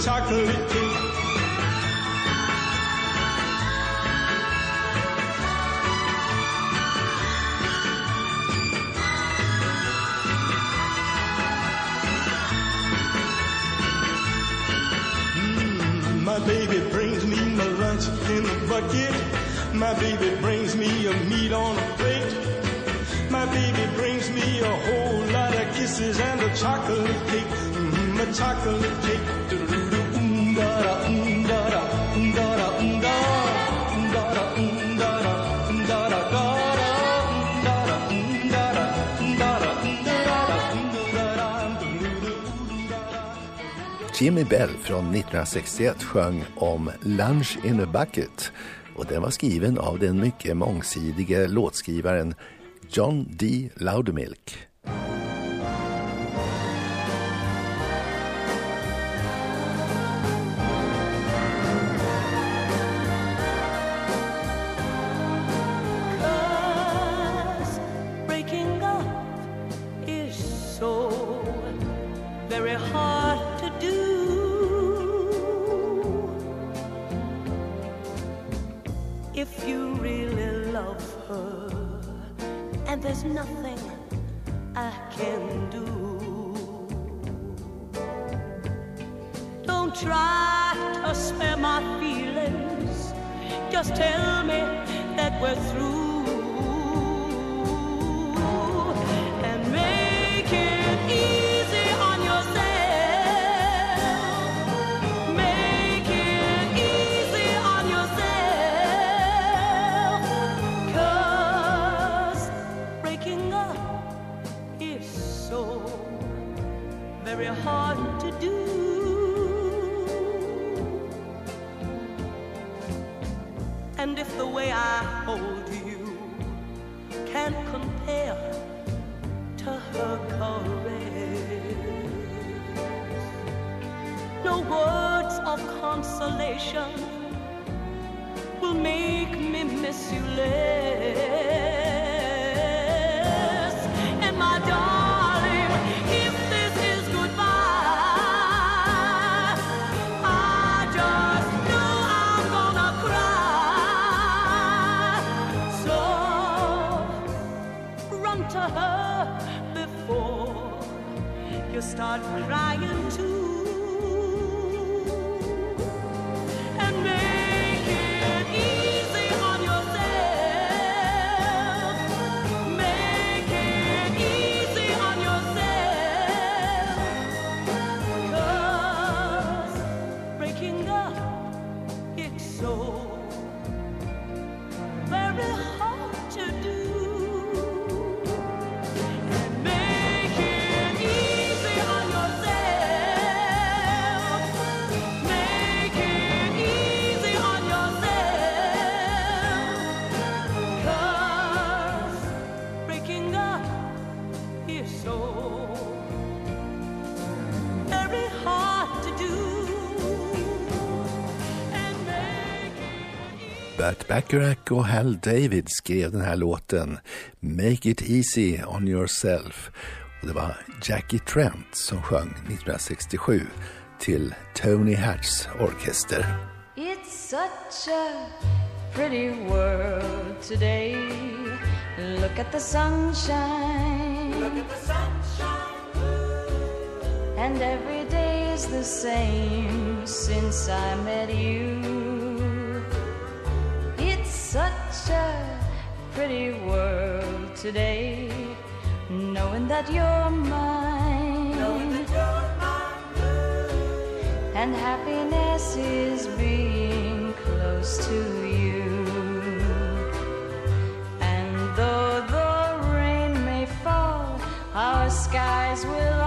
chocolate. cake. Mm, my baby brings me my lunch in a bucket. My baby brings me a meat on a plate. My baby brings me a whole lot of kisses and a chocolate cake. Mm, a chocolate cake. Jimmy Bell från 1961 sjöng om Lunch in a Bucket och den var skriven av den mycket mångsidige låtskrivaren John D. Loudermilk. Bacharach och Hal David skrev den här låten Make it easy on yourself. Och det var Jackie Trent som sjöng 1967 till Tony Hatchs orkester. It's such a pretty world today. Look at the sunshine. Look at the sunshine. And every day is the same since I met you. Such a pretty world today. Knowing that you're mine. Knowing that you're and happiness is being close to you. And though the rain may fall, our skies will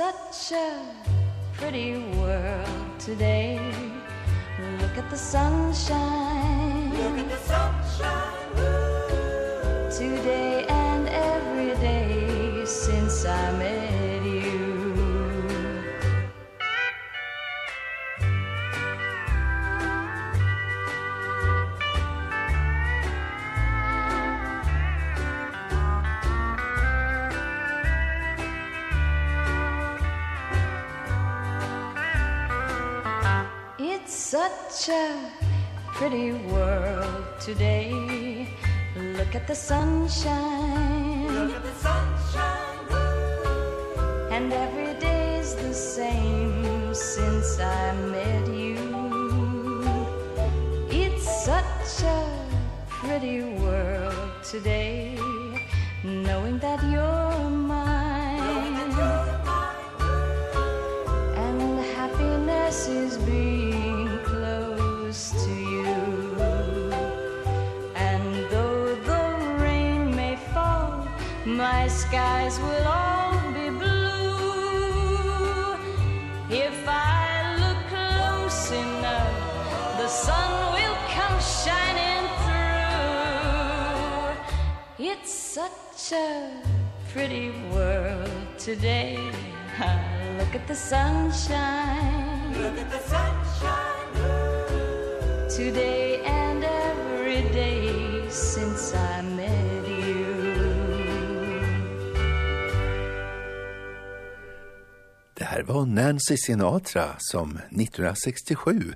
such a pretty world today. Look at the sunshine. Look at the sunshine. Today and every day since I met such a pretty world today. Look at the sunshine. Look at the sunshine. And every day's the same since I met you. It's such a pretty world today. Knowing that you're mine. And happiness is being skies will all be blue. If I look close enough, the sun will come shining through. It's such a pretty world today. Look at the sunshine. Look at the sunshine. Today and every day since I här var Nancy Sinatra som 1967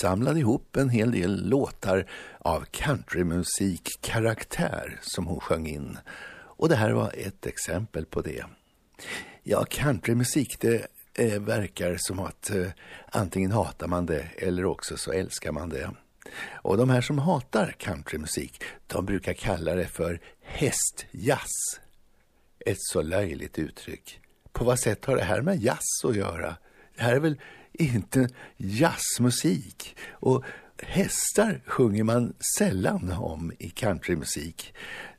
samlade ihop en hel del låtar av countrymusik-karaktär som hon sjöng in. Och det här var ett exempel på det. Ja, countrymusik, det eh, verkar som att eh, antingen hatar man det eller också så älskar man det. Och de här som hatar countrymusik, de brukar kalla det för hästjazz. Ett så löjligt uttryck. På vad sätt har det här med jazz att göra? Det här är väl inte jazzmusik? Och hästar sjunger man sällan om i countrymusik.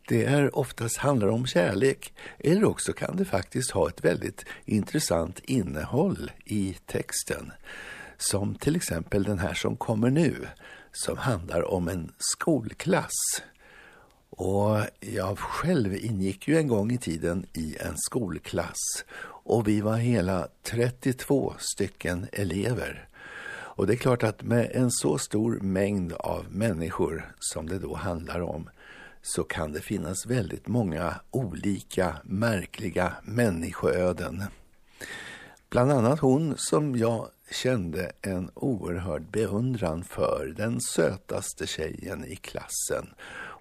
Det är oftast handlar om kärlek eller också kan det faktiskt ha ett väldigt intressant innehåll i texten. Som till exempel den här som kommer nu som handlar om en skolklass. Och jag själv ingick ju en gång i tiden i en skolklass och vi var hela 32 stycken elever. Och det är klart att med en så stor mängd av människor som det då handlar om så kan det finnas väldigt många olika märkliga människoöden. Bland annat hon som jag kände en oerhörd beundran för, den sötaste tjejen i klassen.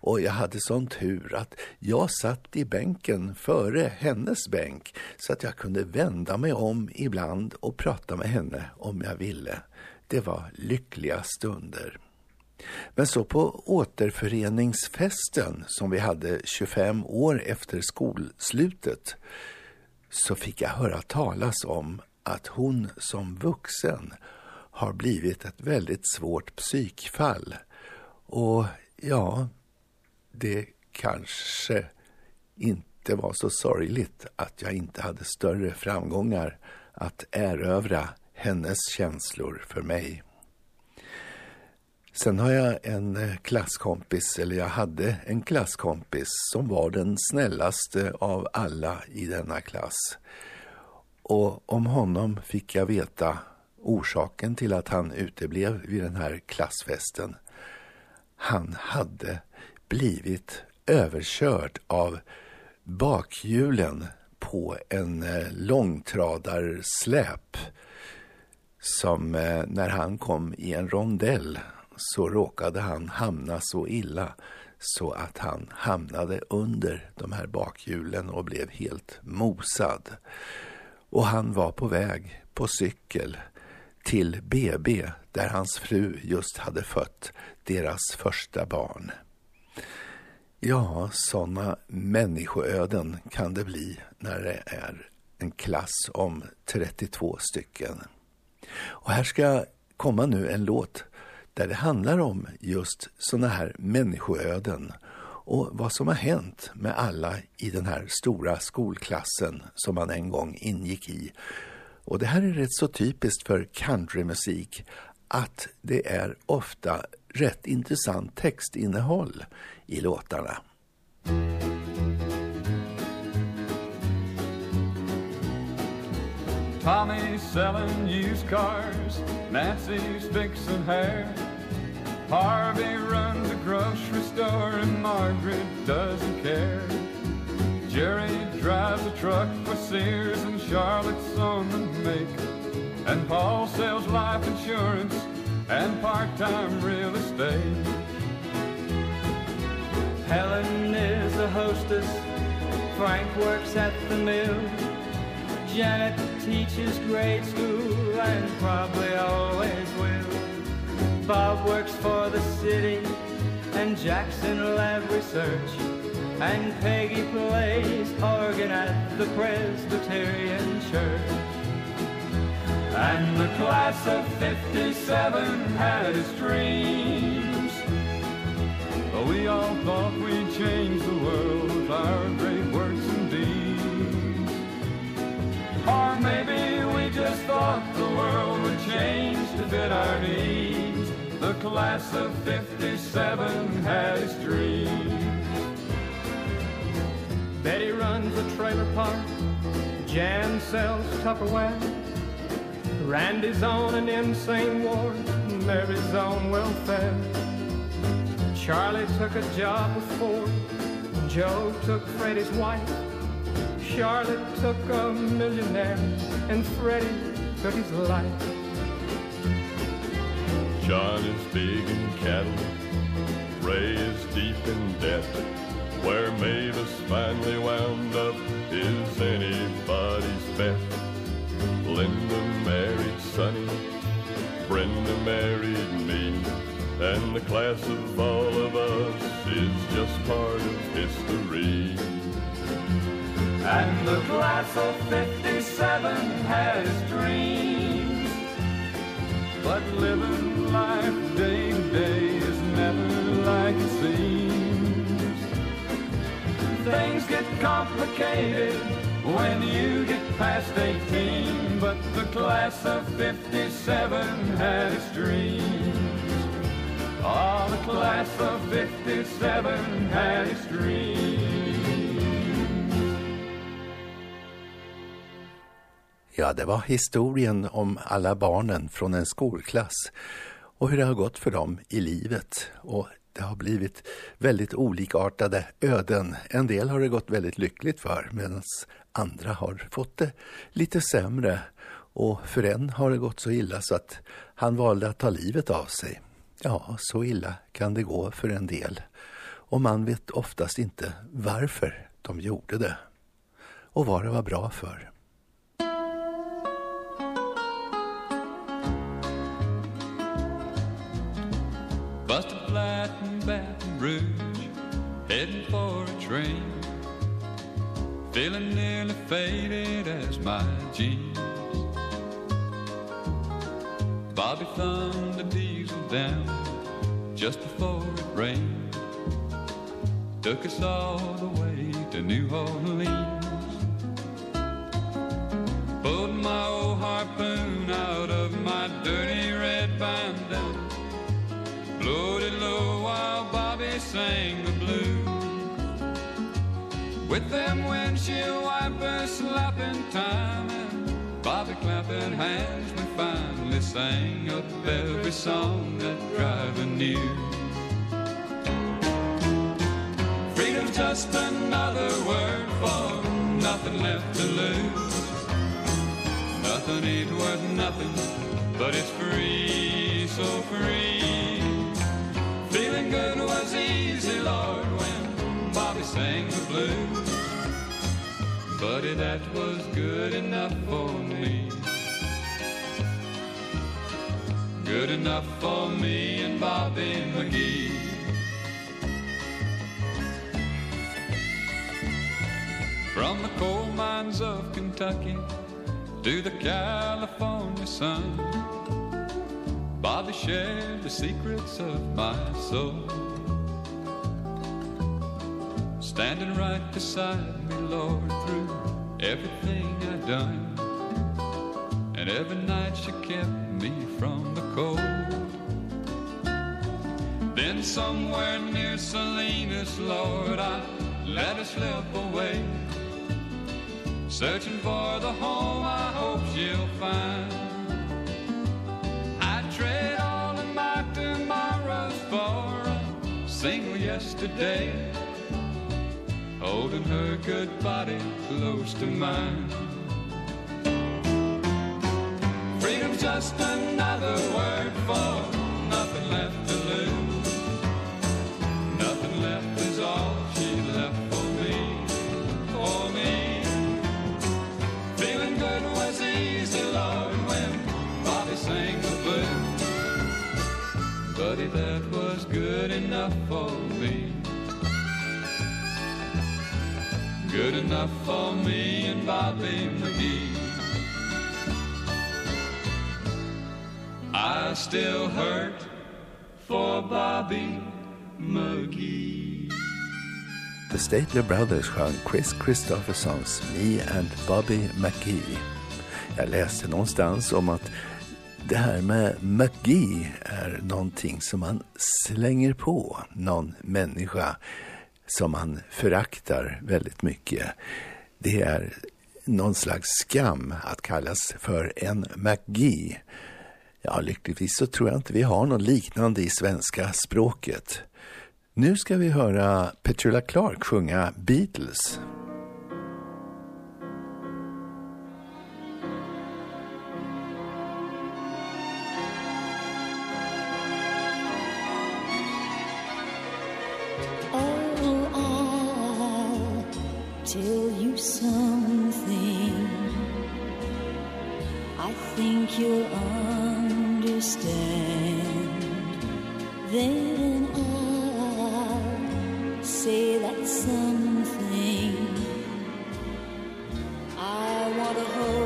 Och jag hade sån tur att jag satt i bänken före hennes bänk så att jag kunde vända mig om ibland och prata med henne om jag ville. Det var lyckliga stunder. Men så på återföreningsfesten som vi hade 25 år efter skolslutet så fick jag höra talas om att hon som vuxen har blivit ett väldigt svårt psykfall. Och ja, det kanske inte var så sorgligt att jag inte hade större framgångar att erövra hennes känslor för mig. Sen har jag en eh, klasskompis, eller jag hade en klasskompis som var den snällaste av alla i denna klass. Och om honom fick jag veta orsaken till att han uteblev vid den här klassfesten. Han hade blivit överkörd av bakhjulen på en eh, långtradarsläp som eh, när han kom i en rondell så råkade han hamna så illa så att han hamnade under de här bakhjulen och blev helt mosad. Och han var på väg på cykel till BB där hans fru just hade fött deras första barn. Ja, sådana människoöden kan det bli när det är en klass om 32 stycken. Och här ska komma nu en låt där det handlar om just sådana här människoöden och vad som har hänt med alla i den här stora skolklassen som man en gång ingick i. Och det här är rätt så typiskt för countrymusik att det är ofta rätt intressant textinnehåll i låtarna. Tommy's selling used cars, Nancy's fixing hair. Harvey runs a grocery store and Margaret doesn't care. Jerry drives a truck for Sears and Charlotte's on the make. And Paul sells life insurance and part-time real estate. Helen is a hostess, Frank works at the mill. Janet teaches grade school and probably always will. Bob works for the city and Jackson lab research. And Peggy plays organ at the Presbyterian Church. And the class of 57 had its dreams. We all thought we'd change the world with our great works and deeds. Or maybe we just thought the world would change to fit our needs. The class of 57 had dreams. Betty runs a trailer park. Jan sells Tupperware. Randy's on an insane ward. Mary's on welfare. Charlie took a job with Ford. Joe took Freddie's wife. Charlotte took a millionaire. And Freddie took his life. John is big in cattle. Ray is deep in debt. Where Mavis finally wound up is anybody's bet. Linda married Sonny. Brenda married me. And the class of all of us is just part of history. And the class of 57 has dreams. But living life day to day is never like it seems. things get complicated when you get past 18. But the class of 57 had dreams. Of the class of 57 had his. Ja, det var historien om alla barnen från en skolklass och hur det har gått för dem i livet. Och det har blivit väldigt olikartade öden. En del har det gått väldigt lyckligt för medan andra har fått det lite sämre. Och för en har det gått så illa så att han valde att ta livet av sig. Ja, så illa kan det gå för en del. Och man vet oftast inte varför de gjorde det. Och vad det var bra för. Busted flat in Baton Rouge, heading for a train. Feeling nearly faded as my jeans. Bobby thumbed the down just before it rained. Took us all the way to New Orleans. Pulled my old harpoon out of my dirty red bandana. It low while Bobby sang the blues. With them windshield wipers slapping time Bobby clapping hands, we finally sang up every song that driver knew. Freedom's just another word for nothing left to lose. Nothing ain't worth nothing, but it's free, so free. Feeling good was easy, Lord, when Bobby sang the blues. Buddy, that was good enough for me. Good enough for me and Bobby McGee. From the coal mines of Kentucky to the California sun. Bobby shared the secrets of my soul. Standing right beside me, Lord, through everything I've done. And every night she kept me from the cold. Then somewhere near Salinas, Lord, I let her slip away. Searching for the home I hope she'll find. I'd trade all of my tomorrows for a single yesterday. Holding her good body close to mine. Freedom's just another word enough for me and Bobby McGee. I still hurt for Bobby McGee. The Statler Brothers sjöng Chris Christophersons Me and Bobby McGee. Jag läste någonstans om att det här med magi är någonting som man slänger på någon människa som man föraktar väldigt mycket. Det är någon slags skam att kallas för en magi. Ja, lyckligtvis så tror jag inte vi har något liknande i svenska språket. Nu ska vi höra Petula Clark sjunga Beatles. Tell you something. I think you'll understand. Then I'll say that something. I want to hold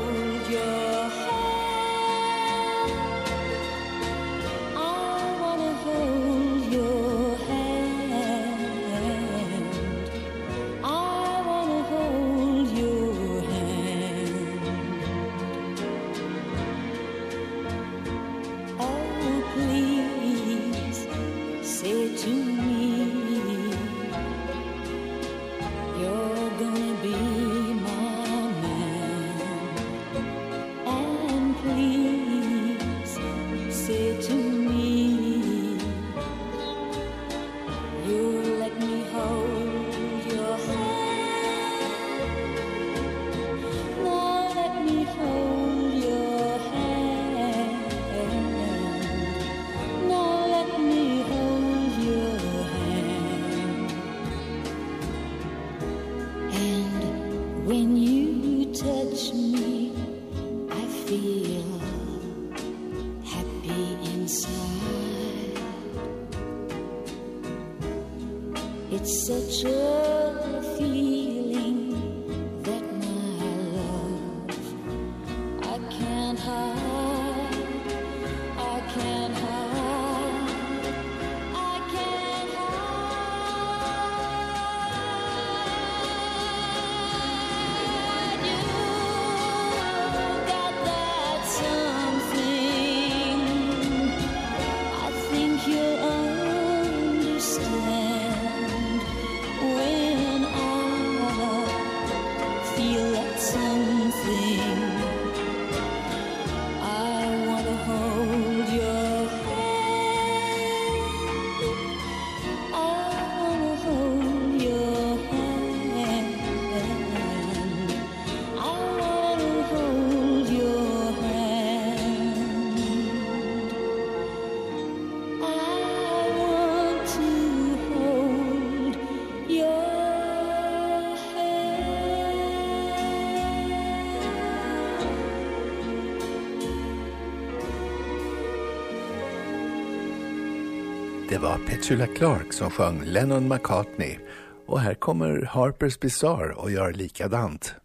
Det var Petula Clark som sjöng Lennon McCartney och här kommer Harper's Bazaar och gör likadant.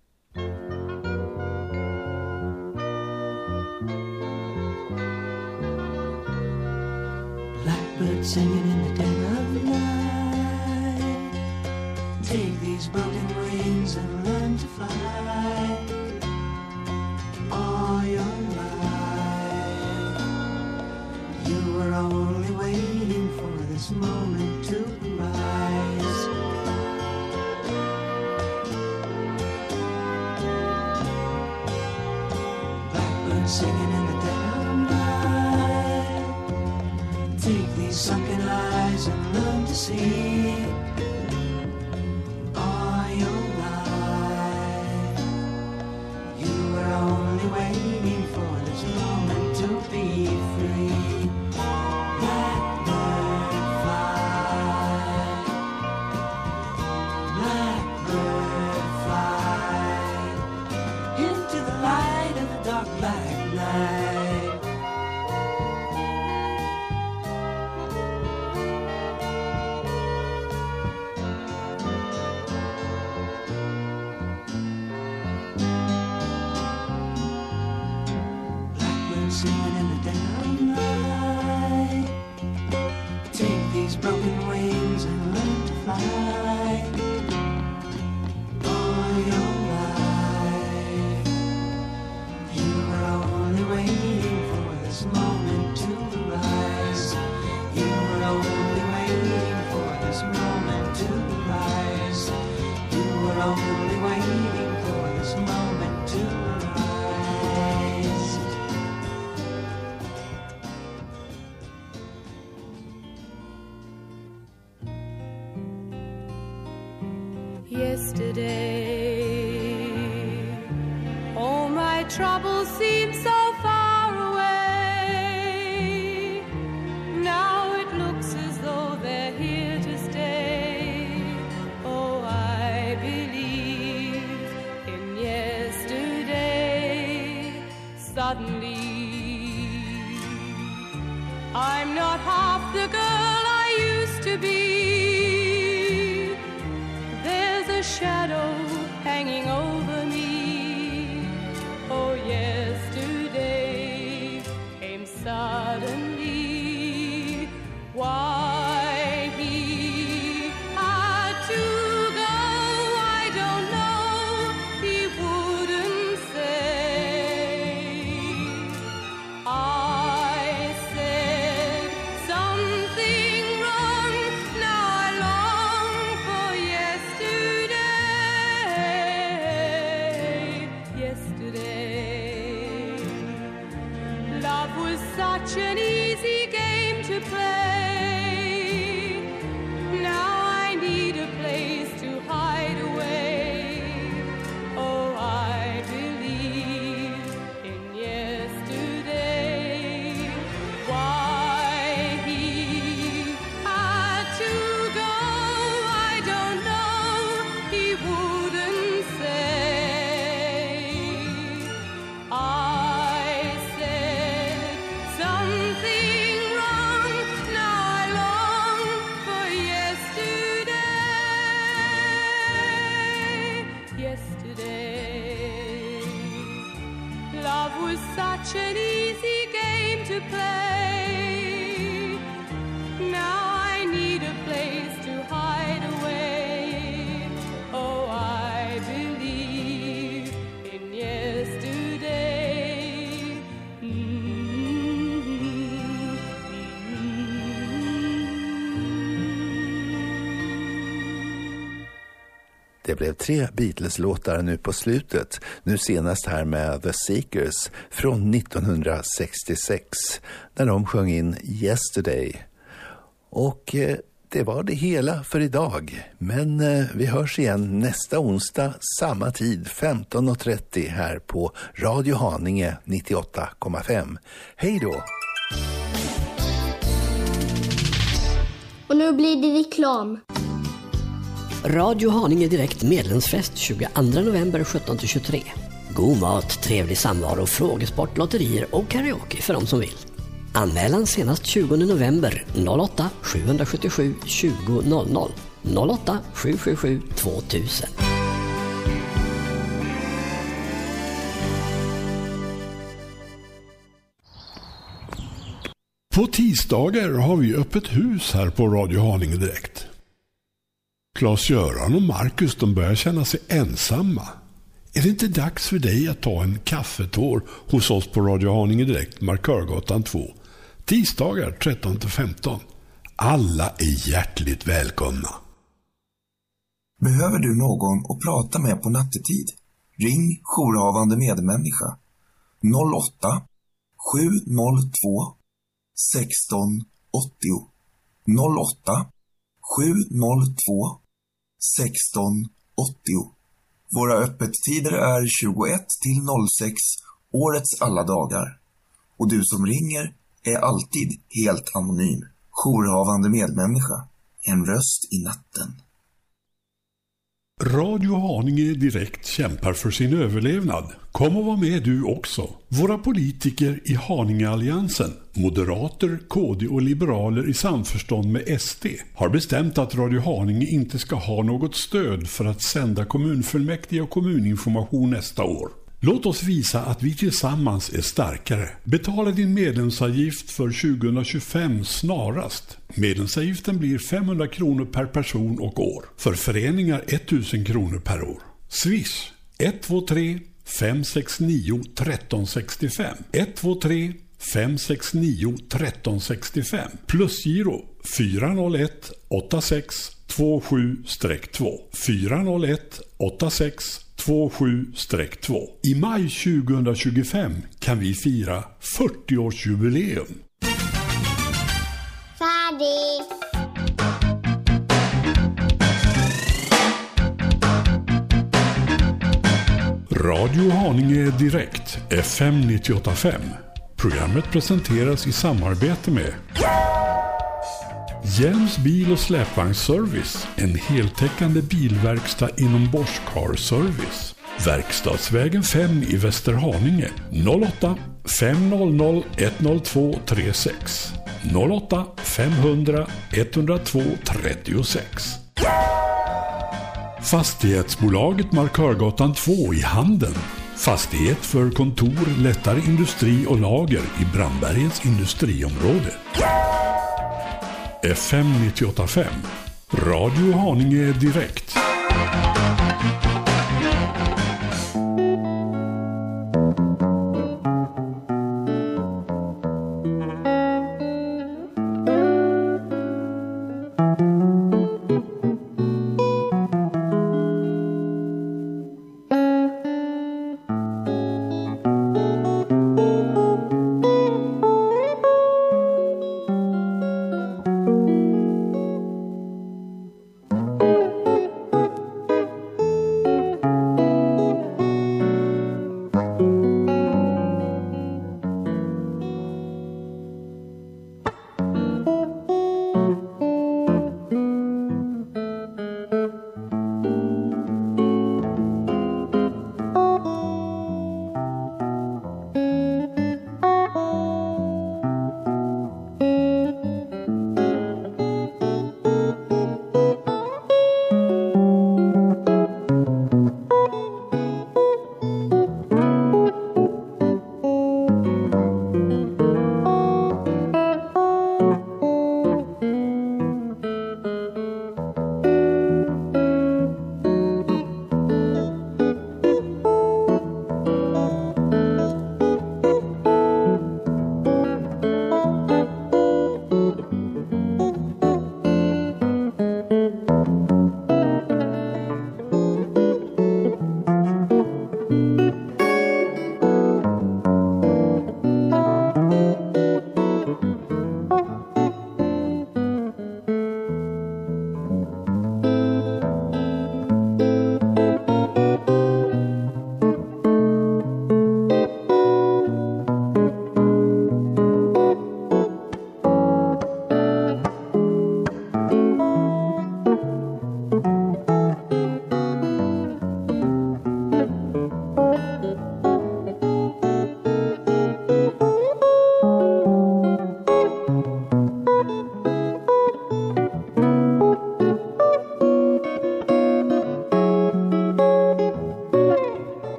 Blackbird singing Det blev tre Beatles-låtar nu på slutet. Nu senast här med The Seekers från 1966 när de sjöng in Yesterday. Och eh, det var det hela för idag. Men eh, vi hörs igen nästa onsdag samma tid 15.30 här på Radio Haninge 98,5. Hej då! Och nu blir det reklam. Radio Haninge Direkt medlemsfest 22 november 17-23. God mat, trevlig samvaro, frågesport, lotterier och karaoke för de som vill. Anmälan senast 20 november 08 777 2000. 08 777 2000. På tisdagar har vi öppet hus här på Radio Haninge Direkt. Klas-Göran och Marcus de börjar känna sig ensamma. Är det inte dags för dig att ta en kaffetår hos oss på Radio Haninge Direkt, Markörgatan 2? Tisdagar 13-15. Alla är hjärtligt välkomna. Behöver du någon att prata med på nattetid? Ring jourhavande medmänniska 08 702 16 80 08 702 16.80. Våra öppettider är 21 till 06 årets alla dagar. Och du som ringer är alltid helt anonym. Jourhavande medmänniska. En röst i natten. Radio Haninge Direkt kämpar för sin överlevnad. Kom och var med du också. Våra politiker i Haningealliansen, moderater, KD och liberaler i samförstånd med SD, har bestämt att Radio Haninge inte ska ha något stöd för att sända kommunfullmäktige och kommuninformation nästa år. Låt oss visa att vi tillsammans är starkare. Betala din medlemsavgift för 2025 snarast. Medlemsavgiften blir 500 kronor per person och år. För föreningar 1000 kronor per år. Swish 123 569 1365 123 569 1365 Plusgiro 401 86 27-2 401 86 27-2. I maj 2025 kan vi fira 40-årsjubileum. Färdig! Radio Haninge Direkt, FM 98.5. Programmet presenteras i samarbete med Hjelms bil och släpvagnsservice. En heltäckande bilverkstad inom Bosch Car Service. Verkstadsvägen 5 i Västerhaninge 08 500 102 36 08 500 102 36 Fastighetsbolaget Markörgatan 2 i Handen. Fastighet för kontor, lättare industri och lager i Brandbergens industriområde. FM 98.5. Radio Haninge Direkt.